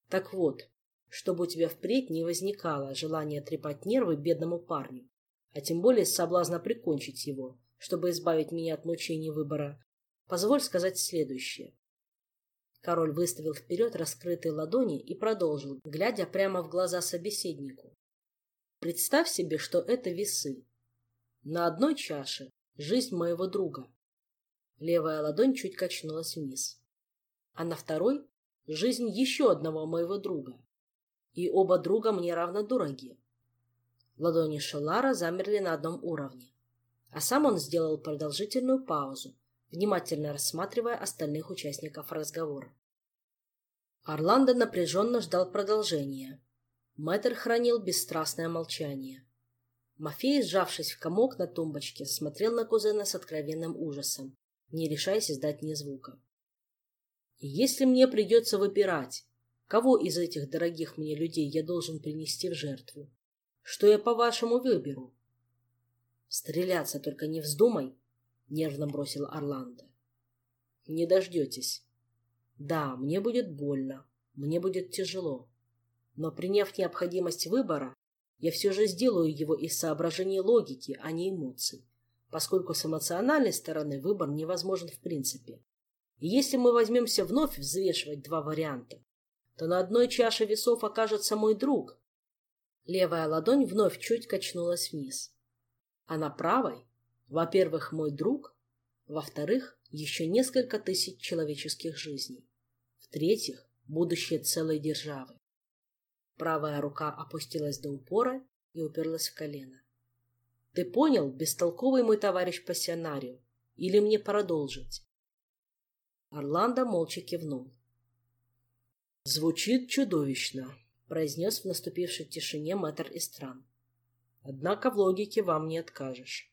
Так вот, чтобы у тебя впредь не возникало желания трепать нервы бедному парню, а тем более соблазна прикончить его, чтобы избавить меня от мучений выбора, позволь сказать следующее. Король выставил вперед раскрытые ладони и продолжил, глядя прямо в глаза собеседнику. Представь себе, что это весы. На одной чаше жизнь моего друга. Левая ладонь чуть качнулась вниз. А на второй — жизнь еще одного моего друга. И оба друга мне равно дороги. Ладони Шелара замерли на одном уровне. А сам он сделал продолжительную паузу, внимательно рассматривая остальных участников разговора. Орландо напряженно ждал продолжения. Мэтр хранил бесстрастное молчание. Мафей, сжавшись в комок на тумбочке, смотрел на кузена с откровенным ужасом, не решаясь издать ни звука. «И если мне придется выбирать, кого из этих дорогих мне людей я должен принести в жертву, что я, по-вашему, выберу?» Стреляться только не вздумай, нервно бросил Орландо. Не дождетесь. Да, мне будет больно, мне будет тяжело. Но приняв необходимость выбора, я все же сделаю его из соображений логики, а не эмоций, поскольку с эмоциональной стороны выбор невозможен в принципе. И если мы возьмемся вновь взвешивать два варианта, то на одной чаше весов окажется мой друг. Левая ладонь вновь чуть качнулась вниз а на правой Во-первых, мой друг. Во-вторых, еще несколько тысяч человеческих жизней. В-третьих, будущее целой державы. Правая рука опустилась до упора и уперлась в колено. Ты понял, бестолковый мой товарищ пассионарио? Или мне продолжить? Орландо молча кивнул. «Звучит чудовищно», — произнес в наступившей тишине мэтр Истран. «Однако в логике вам не откажешь.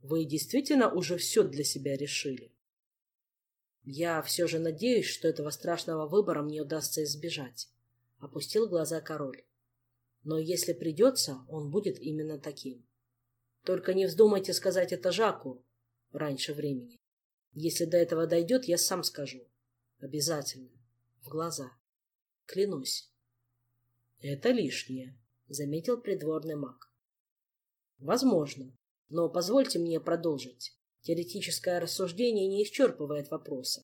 Вы действительно уже все для себя решили?» «Я все же надеюсь, что этого страшного выбора мне удастся избежать», — опустил глаза король. «Но если придется, он будет именно таким. Только не вздумайте сказать это Жаку раньше времени. Если до этого дойдет, я сам скажу. Обязательно. В глаза. Клянусь. Это лишнее, заметил придворный маг. Возможно. Но позвольте мне продолжить. Теоретическое рассуждение не исчерпывает вопроса.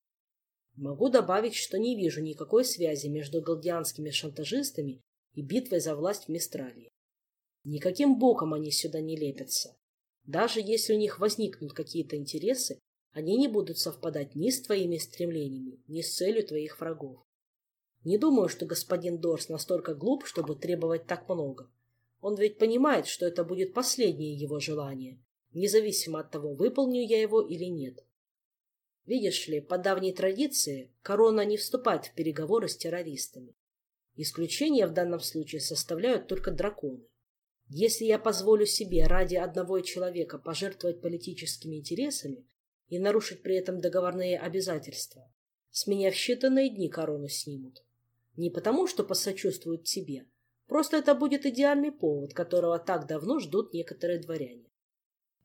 Могу добавить, что не вижу никакой связи между галдианскими шантажистами и битвой за власть в Мистралии. Никаким боком они сюда не лепятся. Даже если у них возникнут какие-то интересы, они не будут совпадать ни с твоими стремлениями, ни с целью твоих врагов. Не думаю, что господин Дорс настолько глуп, чтобы требовать так много. Он ведь понимает, что это будет последнее его желание, независимо от того, выполню я его или нет. Видишь ли, по давней традиции корона не вступает в переговоры с террористами. Исключение в данном случае составляют только драконы. Если я позволю себе ради одного человека пожертвовать политическими интересами и нарушить при этом договорные обязательства, с меня в считанные дни корону снимут. Не потому, что посочувствуют тебе, просто это будет идеальный повод, которого так давно ждут некоторые дворяне.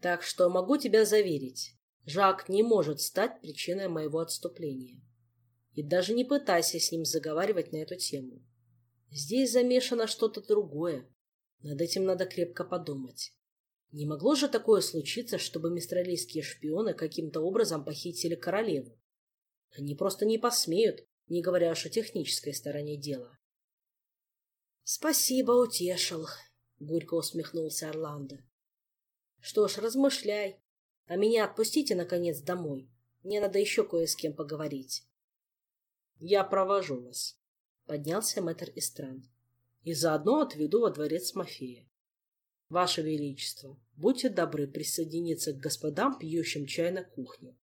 Так что могу тебя заверить, Жак не может стать причиной моего отступления. И даже не пытайся с ним заговаривать на эту тему. Здесь замешано что-то другое, над этим надо крепко подумать. Не могло же такое случиться, чтобы мистралийские шпионы каким-то образом похитили королеву? Они просто не посмеют, не говоря уж о технической стороне дела. — Спасибо, утешил, — горько усмехнулся Орландо. — Что ж, размышляй. А меня отпустите, наконец, домой. Мне надо еще кое с кем поговорить. — Я провожу вас, — поднялся мэтр Истран и заодно отведу во дворец Мафея. Ваше Величество, будьте добры присоединиться к господам, пьющим чай на кухне.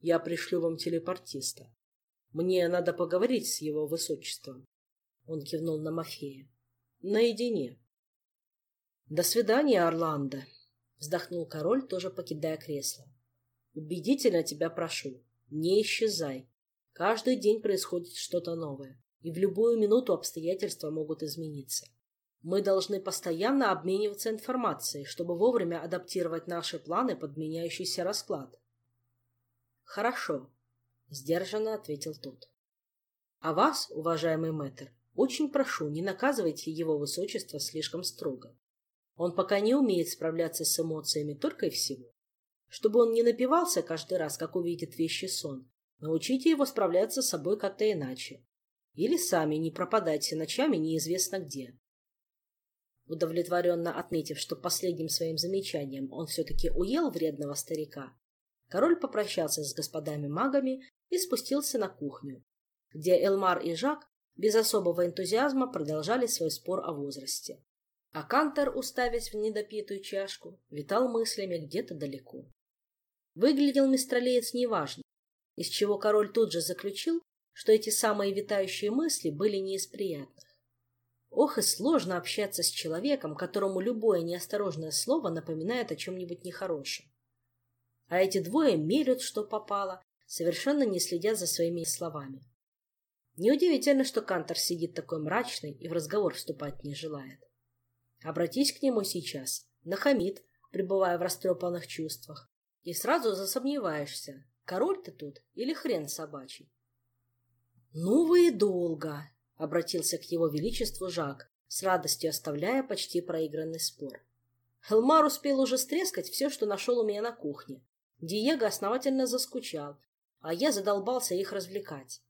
Я пришлю вам телепортиста. Мне надо поговорить с его высочеством. Он кивнул на Мафея. Наедине. До свидания, Орландо. Вздохнул король, тоже покидая кресло. Убедительно тебя прошу, не исчезай. Каждый день происходит что-то новое и в любую минуту обстоятельства могут измениться. Мы должны постоянно обмениваться информацией, чтобы вовремя адаптировать наши планы под меняющийся расклад. Хорошо, сдержанно ответил тот. А вас, уважаемый мэтр, очень прошу, не наказывайте его высочество слишком строго. Он пока не умеет справляться с эмоциями только и всего. Чтобы он не напивался каждый раз, как увидит вещи сон, научите его справляться с собой как-то иначе. Или сами не пропадайте ночами неизвестно где. Удовлетворенно отметив, что последним своим замечанием он все-таки уел вредного старика, король попрощался с господами-магами и спустился на кухню, где Элмар и Жак без особого энтузиазма продолжали свой спор о возрасте. А Кантор, уставясь в недопитую чашку, витал мыслями где-то далеко. Выглядел мистралеец неважно, из чего король тут же заключил, что эти самые витающие мысли были не из приятных. Ох и сложно общаться с человеком, которому любое неосторожное слово напоминает о чем-нибудь нехорошем. А эти двое мерят, что попало, совершенно не следя за своими словами. Неудивительно, что Кантор сидит такой мрачный и в разговор вступать не желает. Обратись к нему сейчас, нахамит, пребывая в растрепанных чувствах, и сразу засомневаешься, король ты тут или хрен собачий. «Ну вы и долго!» — обратился к его величеству Жак, с радостью оставляя почти проигранный спор. Хелмар успел уже стрескать все, что нашел у меня на кухне. Диего основательно заскучал, а я задолбался их развлекать.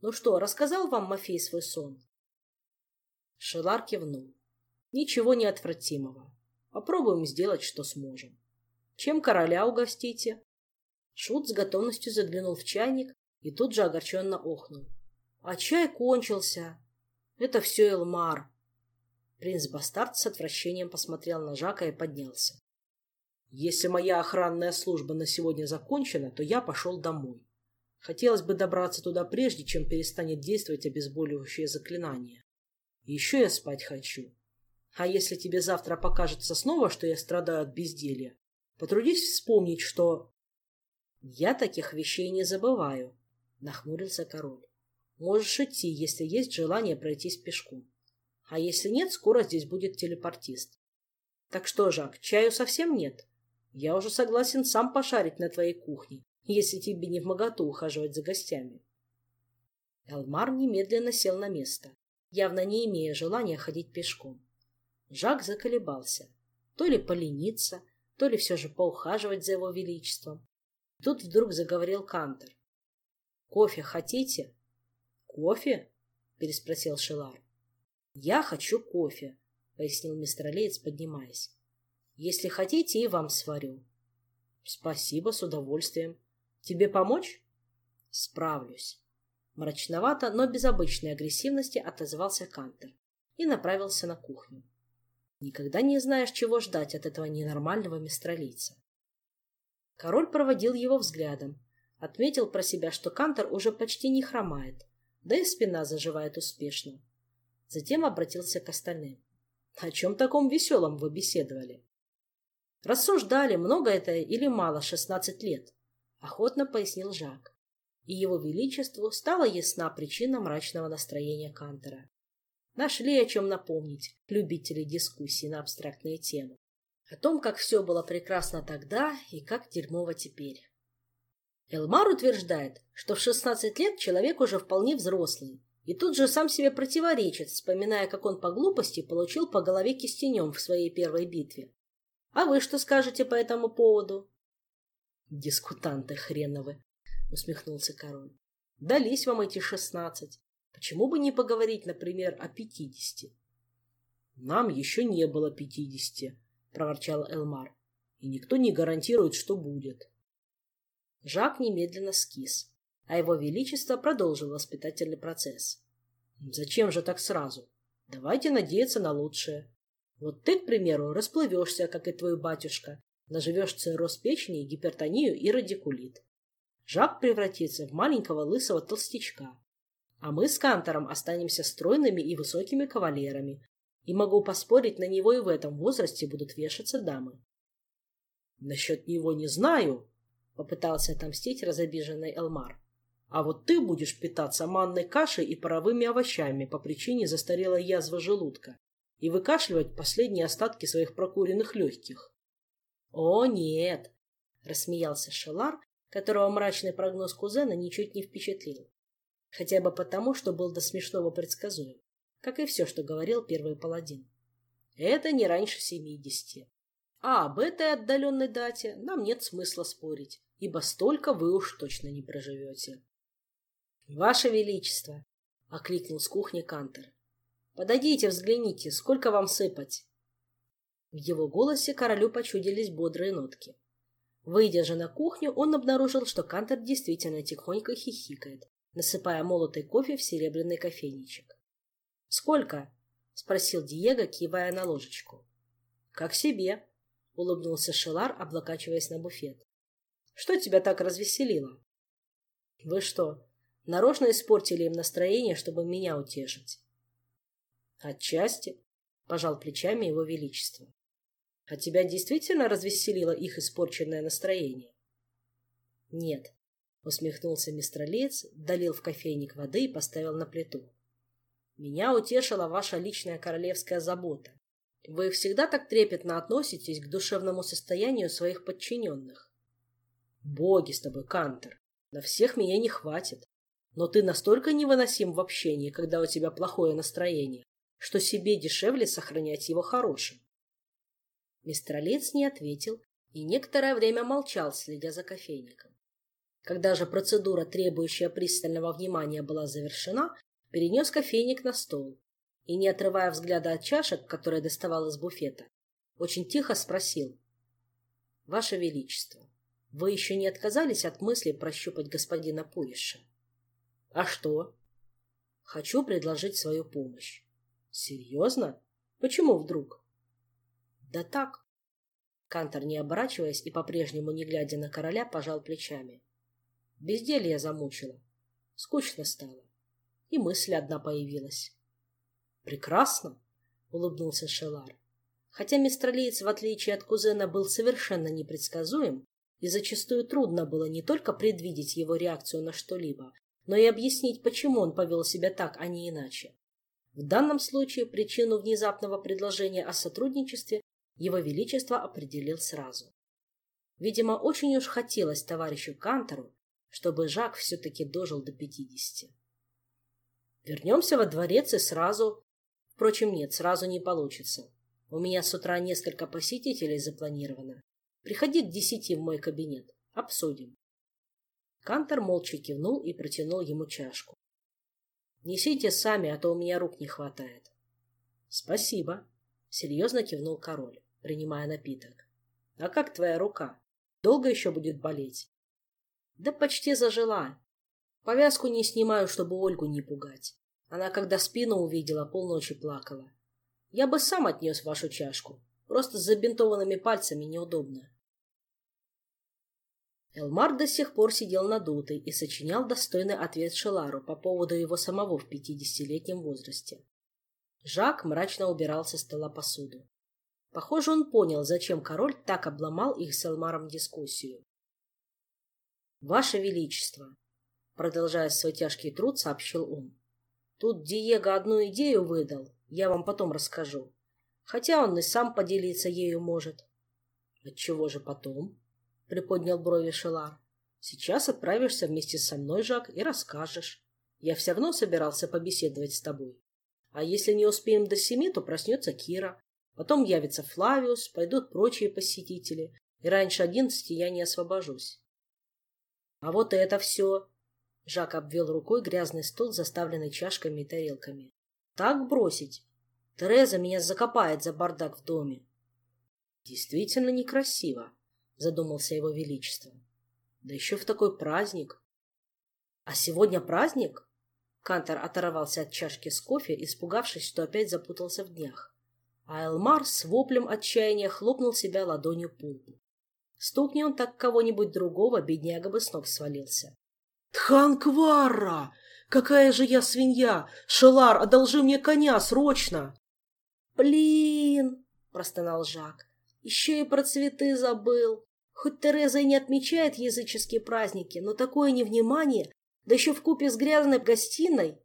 «Ну что, рассказал вам Мафей свой сон?» Шелар кивнул. «Ничего неотвратимого. Попробуем сделать, что сможем». Чем короля угостите? Шут с готовностью заглянул в чайник и тут же огорченно охнул. А чай кончился. Это все Элмар. Принц Бастард с отвращением посмотрел на Жака и поднялся. Если моя охранная служба на сегодня закончена, то я пошел домой. Хотелось бы добраться туда прежде, чем перестанет действовать обезболивающее заклинание. Еще я спать хочу. А если тебе завтра покажется снова, что я страдаю от безделья, потрудись вспомнить, что... Я таких вещей не забываю, — нахмурился король. Можешь идти, если есть желание пройтись пешком. А если нет, скоро здесь будет телепортист. Так что, Жак, чаю совсем нет? Я уже согласен сам пошарить на твоей кухне, если тебе не в моготу ухаживать за гостями. Элмар немедленно сел на место, явно не имея желания ходить пешком. Жак заколебался. То ли полениться, то ли все же поухаживать за его величеством. Тут вдруг заговорил Кантер. «Кофе хотите?» «Кофе?» — переспросил Шелар. «Я хочу кофе», — пояснил мистер Лейтс, поднимаясь. «Если хотите, и вам сварю». «Спасибо, с удовольствием. Тебе помочь?» «Справлюсь». Мрачновато, но без обычной агрессивности отозвался Кантер и направился на кухню. Никогда не знаешь, чего ждать от этого ненормального мистралийца. Король проводил его взглядом, отметил про себя, что Кантор уже почти не хромает, да и спина заживает успешно. Затем обратился к остальным. О чем таком веселом вы беседовали? Рассуждали, много это или мало шестнадцать лет, охотно пояснил Жак. И его величеству стала ясна причина мрачного настроения Кантера. Нашли о чем напомнить любители дискуссий на абстрактные темы. О том, как все было прекрасно тогда и как дерьмово теперь. Элмар утверждает, что в 16 лет человек уже вполне взрослый, и тут же сам себе противоречит, вспоминая, как он по глупости получил по голове кистенем в своей первой битве. А вы что скажете по этому поводу? Дискутанты хреновы, усмехнулся король. Дались вам эти шестнадцать. Почему бы не поговорить, например, о пятидесяти? Нам еще не было пятидесяти, проворчал Элмар. И никто не гарантирует, что будет. Жак немедленно скис, а его величество продолжил воспитательный процесс. Зачем же так сразу? Давайте надеяться на лучшее. Вот ты, к примеру, расплывешься, как и твой батюшка, наживешь цирроз печени, гипертонию и радикулит. Жак превратится в маленького лысого толстячка, а мы с Кантором останемся стройными и высокими кавалерами. И могу поспорить, на него и в этом возрасте будут вешаться дамы. — Насчет него не знаю, — попытался отомстить разобиженный Элмар. — А вот ты будешь питаться манной кашей и паровыми овощами по причине застарелой язвы желудка и выкашливать последние остатки своих прокуренных легких. — О, нет! — рассмеялся Шелар, которого мрачный прогноз кузена ничуть не впечатлил. Хотя бы потому, что был до смешного предсказуем, как и все, что говорил первый паладин. Это не раньше семидесяти. А об этой отдаленной дате нам нет смысла спорить, ибо столько вы уж точно не проживете. — Ваше Величество! — окликнул с кухни Кантер. — Подойдите, взгляните, сколько вам сыпать? В его голосе королю почудились бодрые нотки. Выйдя же на кухню, он обнаружил, что Кантер действительно тихонько хихикает, насыпая молотый кофе в серебряный кофейничек. «Сколько?» — спросил Диего, кивая на ложечку. «Как себе», — улыбнулся Шелар, облокачиваясь на буфет. «Что тебя так развеселило?» «Вы что, нарочно испортили им настроение, чтобы меня утешить?» «Отчасти», — пожал плечами его величество. «А тебя действительно развеселило их испорченное настроение?» «Нет», Усмехнулся мистер Лец, долил в кофейник воды и поставил на плиту. Меня утешила ваша личная королевская забота. Вы всегда так трепетно относитесь к душевному состоянию своих подчиненных. Боги с тобой, Кантер. На всех меня не хватит. Но ты настолько невыносим в общении, когда у тебя плохое настроение, что себе дешевле сохранять его хорошим. Мистер Лиц не ответил и некоторое время молчал, следя за кофейником. Когда же процедура, требующая пристального внимания, была завершена, перенес кофейник на стол и, не отрывая взгляда от чашек, которые доставал из буфета, очень тихо спросил. Ваше Величество, вы еще не отказались от мысли прощупать господина Пуиша? А что? Хочу предложить свою помощь. Серьезно? Почему вдруг? Да так. Кантор, не оборачиваясь и по-прежнему не глядя на короля, пожал плечами. Безделье замучило. Скучно стало. И мысль одна появилась. Прекрасно, улыбнулся Шелар. Хотя мистралиец, в отличие от кузена, был совершенно непредсказуем, и зачастую трудно было не только предвидеть его реакцию на что-либо, но и объяснить, почему он повел себя так, а не иначе. В данном случае причину внезапного предложения о сотрудничестве его Величество определил сразу. Видимо, очень уж хотелось товарищу Кантору, чтобы Жак все-таки дожил до пятидесяти. Вернемся во дворец и сразу... Впрочем, нет, сразу не получится. У меня с утра несколько посетителей запланировано. Приходи к десяти в мой кабинет. Обсудим. Кантор молча кивнул и протянул ему чашку. «Несите сами, а то у меня рук не хватает». «Спасибо», — серьезно кивнул король, принимая напиток. «А как твоя рука? Долго еще будет болеть?» «Да почти зажила. Повязку не снимаю, чтобы Ольгу не пугать. Она, когда спину увидела, полночи плакала. Я бы сам отнес вашу чашку. Просто с забинтованными пальцами неудобно. Элмар до сих пор сидел надутый и сочинял достойный ответ Шелару по поводу его самого в пятидесятилетнем возрасте. Жак мрачно убирал со стола посуду. Похоже, он понял, зачем король так обломал их с Элмаром дискуссию. «Ваше Величество!» Продолжая свой тяжкий труд, сообщил он. «Тут Диего одну идею выдал, я вам потом расскажу. Хотя он и сам поделиться ею может». «Отчего же потом?» — приподнял брови Шелар. «Сейчас отправишься вместе со мной, Жак, и расскажешь. Я все равно собирался побеседовать с тобой. А если не успеем до семи, то проснется Кира. Потом явится Флавиус, пойдут прочие посетители, и раньше одиннадцати я не освобожусь». «А вот это все!» Жак обвел рукой грязный стол, заставленный чашками и тарелками. «Так бросить? Тереза меня закопает за бардак в доме». «Действительно некрасиво», задумался его величество. Да еще в такой праздник. А сегодня праздник? Кантор оторвался от чашки с кофе, испугавшись, что опять запутался в днях. А Элмар с воплем отчаяния хлопнул себя ладонью по лбу. Стукни он так кого-нибудь другого, бедняга бы с ног свалился. «Тханквара! Какая же я свинья! Шелар, одолжи мне коня, срочно!» «Блин!» — простонал Жак. «Еще и про цветы забыл. Хоть Тереза и не отмечает языческие праздники, но такое невнимание, да еще в купе с грязной гостиной.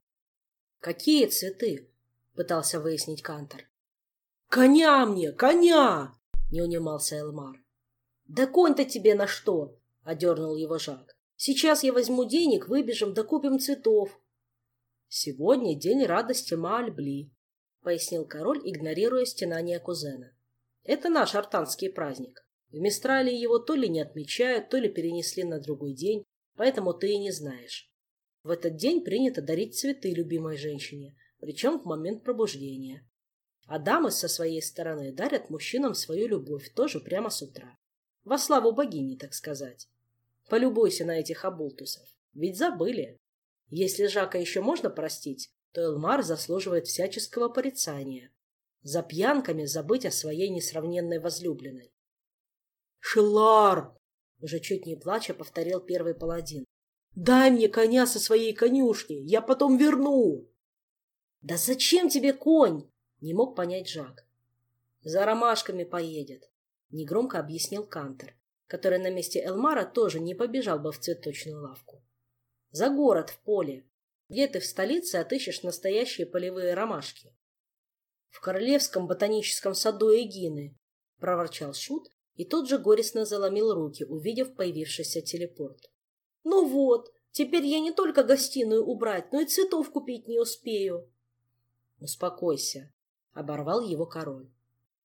Какие цветы? Пытался выяснить Кантор. Коня мне, коня! Не унимался Элмар. Да конь-то тебе на что? Одернул его Жак. Сейчас я возьму денег, выбежим, да купим цветов. Сегодня день радости Маальбли, пояснил король, игнорируя стенание кузена. Это наш артанский праздник. В Мистрале его то ли не отмечают, то ли перенесли на другой день, поэтому ты и не знаешь. В этот день принято дарить цветы любимой женщине, причем в момент пробуждения. А дамы со своей стороны дарят мужчинам свою любовь тоже прямо с утра. Во славу богини, так сказать. Полюбуйся на этих оболтусов. Ведь забыли. Если Жака еще можно простить, то Элмар заслуживает всяческого порицания. За пьянками забыть о своей несравненной возлюбленной. «Шелар!» — уже чуть не плача повторил первый паладин. «Дай мне коня со своей конюшни, я потом верну!» «Да зачем тебе конь?» — не мог понять Жак. «За ромашками поедет», — негромко объяснил Кантер, который на месте Элмара тоже не побежал бы в цветочную лавку. «За город в поле. Где ты в столице отыщешь настоящие полевые ромашки?» «В Королевском ботаническом саду Эгины», — проворчал Шут, и тут же горестно заломил руки, увидев появившийся телепорт. «Ну вот, теперь я не только гостиную убрать, но и цветов купить не успею». «Успокойся», — оборвал его король.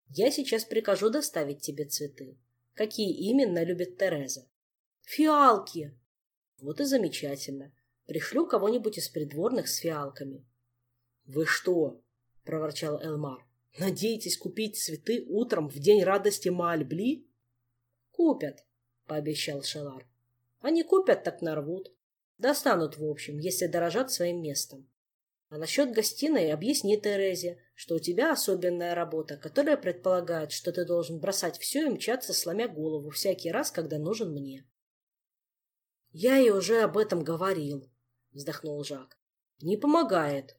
«Я сейчас прикажу доставить тебе цветы. Какие именно любит Тереза?» «Фиалки!» «Вот и замечательно. Пришлю кого-нибудь из придворных с фиалками». «Вы что?» — проворчал Элмар. Надеетесь купить цветы утром в день радости Маальбли? Купят, пообещал Шелар. Они купят, так нарвут. Достанут, в общем, если дорожат своим местом. А насчет гостиной объясни Терезе, что у тебя особенная работа, которая предполагает, что ты должен бросать все и мчаться, сломя голову, всякий раз, когда нужен мне. — Я ей уже об этом говорил, — вздохнул Жак. — Не помогает.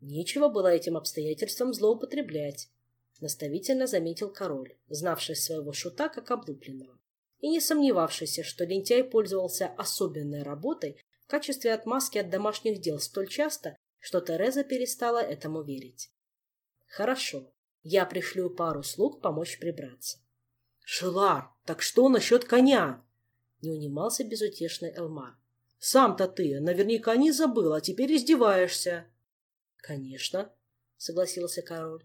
Нечего было этим обстоятельством злоупотреблять, — наставительно заметил король, знавший своего шута как облупленного, и не сомневавшийся, что лентяй пользовался особенной работой в качестве отмазки от домашних дел столь часто, что Тереза перестала этому верить. Хорошо, я пришлю пару слуг помочь прибраться. Шилар, так что насчет коня? Не унимался безутешный Элмар. Сам-то ты наверняка не забыл, а теперь издеваешься. Конечно, согласился король.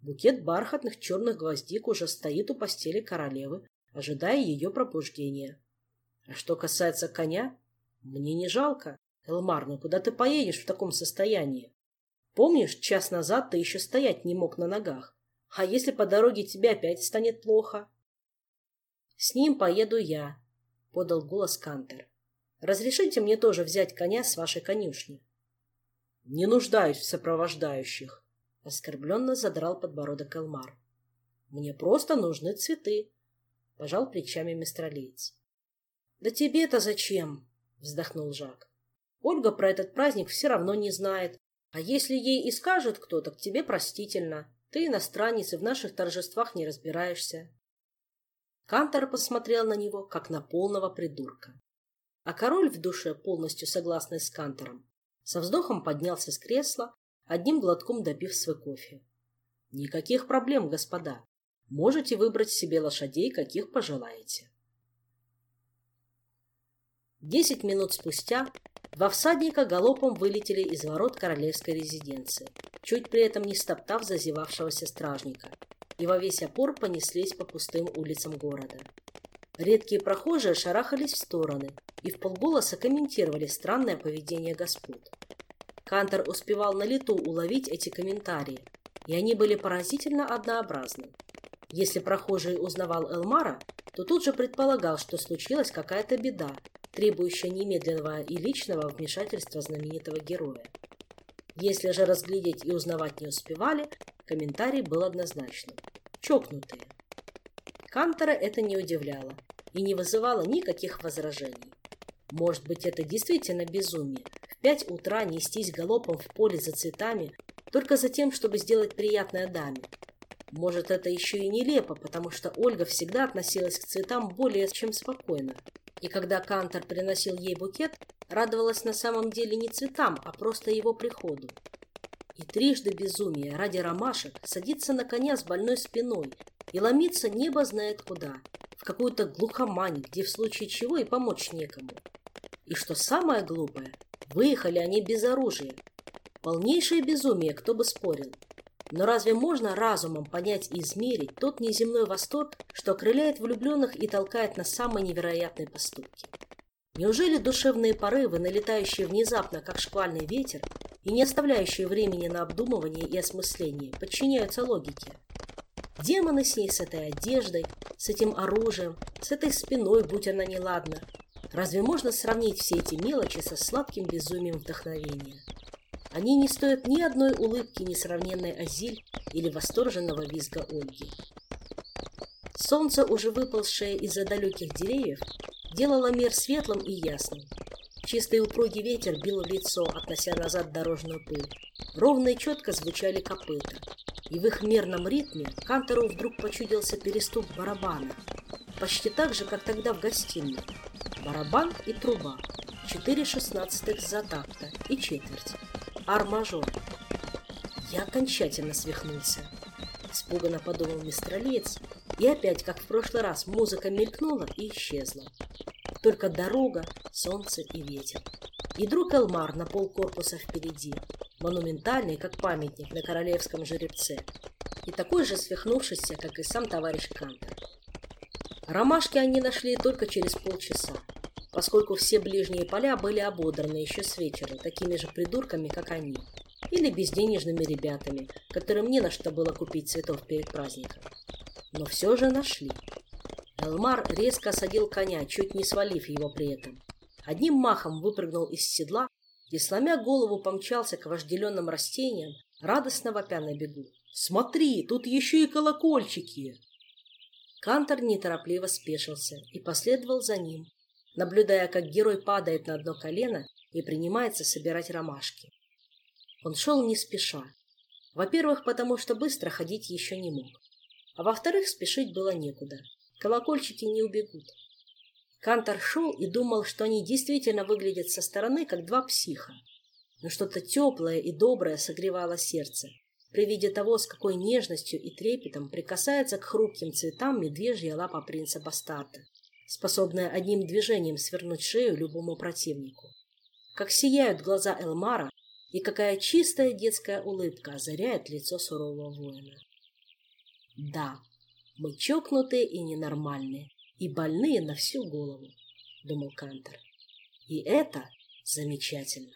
Букет бархатных черных гвоздик уже стоит у постели королевы, ожидая ее пробуждения. А что касается коня, мне не жалко. Элмар, ну куда ты поедешь в таком состоянии? Помнишь, час назад ты еще стоять не мог на ногах. А если по дороге тебе опять станет плохо? С ним поеду я, — подал голос Кантер. Разрешите мне тоже взять коня с вашей конюшни. Не нуждаюсь в сопровождающих, — оскорбленно задрал подбородок Элмар. Мне просто нужны цветы, — пожал плечами мистралиец. Да тебе-то зачем? — вздохнул Жак. Ольга про этот праздник все равно не знает. А если ей и скажет кто-то, к тебе простительно. Ты иностранец и в наших торжествах не разбираешься. Кантор посмотрел на него, как на полного придурка. А король в душе, полностью согласный с Кантором, со вздохом поднялся с кресла, одним глотком допив свой кофе. Никаких проблем, господа. Можете выбрать себе лошадей, каких пожелаете. Десять минут спустя Два всадника галопом вылетели из ворот королевской резиденции, чуть при этом не стоптав зазевавшегося стражника, и во весь опор понеслись по пустым улицам города. Редкие прохожие шарахались в стороны и в полголоса комментировали странное поведение господ. Кантор успевал на лету уловить эти комментарии, и они были поразительно однообразны. Если прохожий узнавал Элмара, то тут же предполагал, что случилась какая-то беда, требующая немедленного и личного вмешательства знаменитого героя. Если же разглядеть и узнавать не успевали, комментарий был однозначным. Чокнутые. Кантора это не удивляло и не вызывало никаких возражений. Может быть, это действительно безумие. В пять утра нестись галопом в поле за цветами только за тем, чтобы сделать приятное даме. Может, это еще и нелепо, потому что Ольга всегда относилась к цветам более чем спокойно. И когда Кантор приносил ей букет, радовалась на самом деле не цветам, а просто его приходу. И трижды безумие ради ромашек садиться на коня с больной спиной и ломиться небо знает куда, в какую-то глухомань, где в случае чего и помочь некому. И что самое глупое, выехали они без оружия. Полнейшее безумие, кто бы спорил. Но разве можно разумом понять и измерить тот неземной восторг, что окрыляет влюбленных и толкает на самые невероятные поступки? Неужели душевные порывы, налетающие внезапно, как шквальный ветер, и не оставляющие времени на обдумывание и осмысление, подчиняются логике? Демоны с ней, с этой одеждой, с этим оружием, с этой спиной, будь она неладна. Разве можно сравнить все эти мелочи со сладким безумием вдохновения? Они не стоят ни одной улыбки несравненной Азиль или восторженного визга Ольги. Солнце, уже выползшее из-за далеких деревьев, делало мир светлым и ясным. Чистый упругий ветер бил в лицо, относя назад дорожную пыль. Ровно и четко звучали копыта. И в их мерном ритме Кантору вдруг почудился переступ барабана. Почти так же, как тогда в гостиной. Барабан и труба. Четыре шестнадцатых за такта и четверть. Ар-мажор. Я окончательно свихнулся. Испуганно подумал мистралец, и опять, как в прошлый раз, музыка мелькнула и исчезла. Только дорога, солнце и ветер. И друг Элмар на полкорпуса впереди, монументальный, как памятник на королевском жеребце, и такой же свихнувшийся, как и сам товарищ Кантер. Ромашки они нашли только через полчаса поскольку все ближние поля были ободраны еще с вечера такими же придурками, как они, или безденежными ребятами, которым не на что было купить цветов перед праздником. Но все же нашли. Элмар резко осадил коня, чуть не свалив его при этом. Одним махом выпрыгнул из седла и, сломя голову, помчался к вожделенным растениям, радостно вопя на бегу. «Смотри, тут еще и колокольчики!» Кантор неторопливо спешился и последовал за ним, наблюдая, как герой падает на одно колено и принимается собирать ромашки. Он шел не спеша. Во-первых, потому что быстро ходить еще не мог. А во-вторых, спешить было некуда. Колокольчики не убегут. Кантор шел и думал, что они действительно выглядят со стороны, как два психа. Но что-то теплое и доброе согревало сердце при виде того, с какой нежностью и трепетом прикасается к хрупким цветам медвежья лапа принца Бастарда, способная одним движением свернуть шею любому противнику. Как сияют глаза Элмара, и какая чистая детская улыбка озаряет лицо сурового воина. Да, мы чокнутые и ненормальные, и больные на всю голову, думал Кантер. И это замечательно.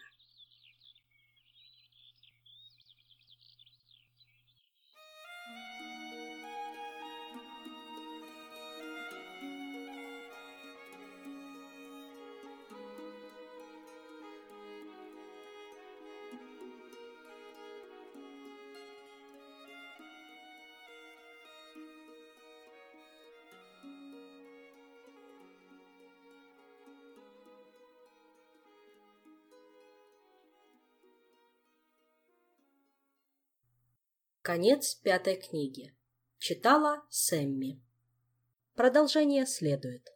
Конец пятой книги. Читала Сэмми. Продолжение следует.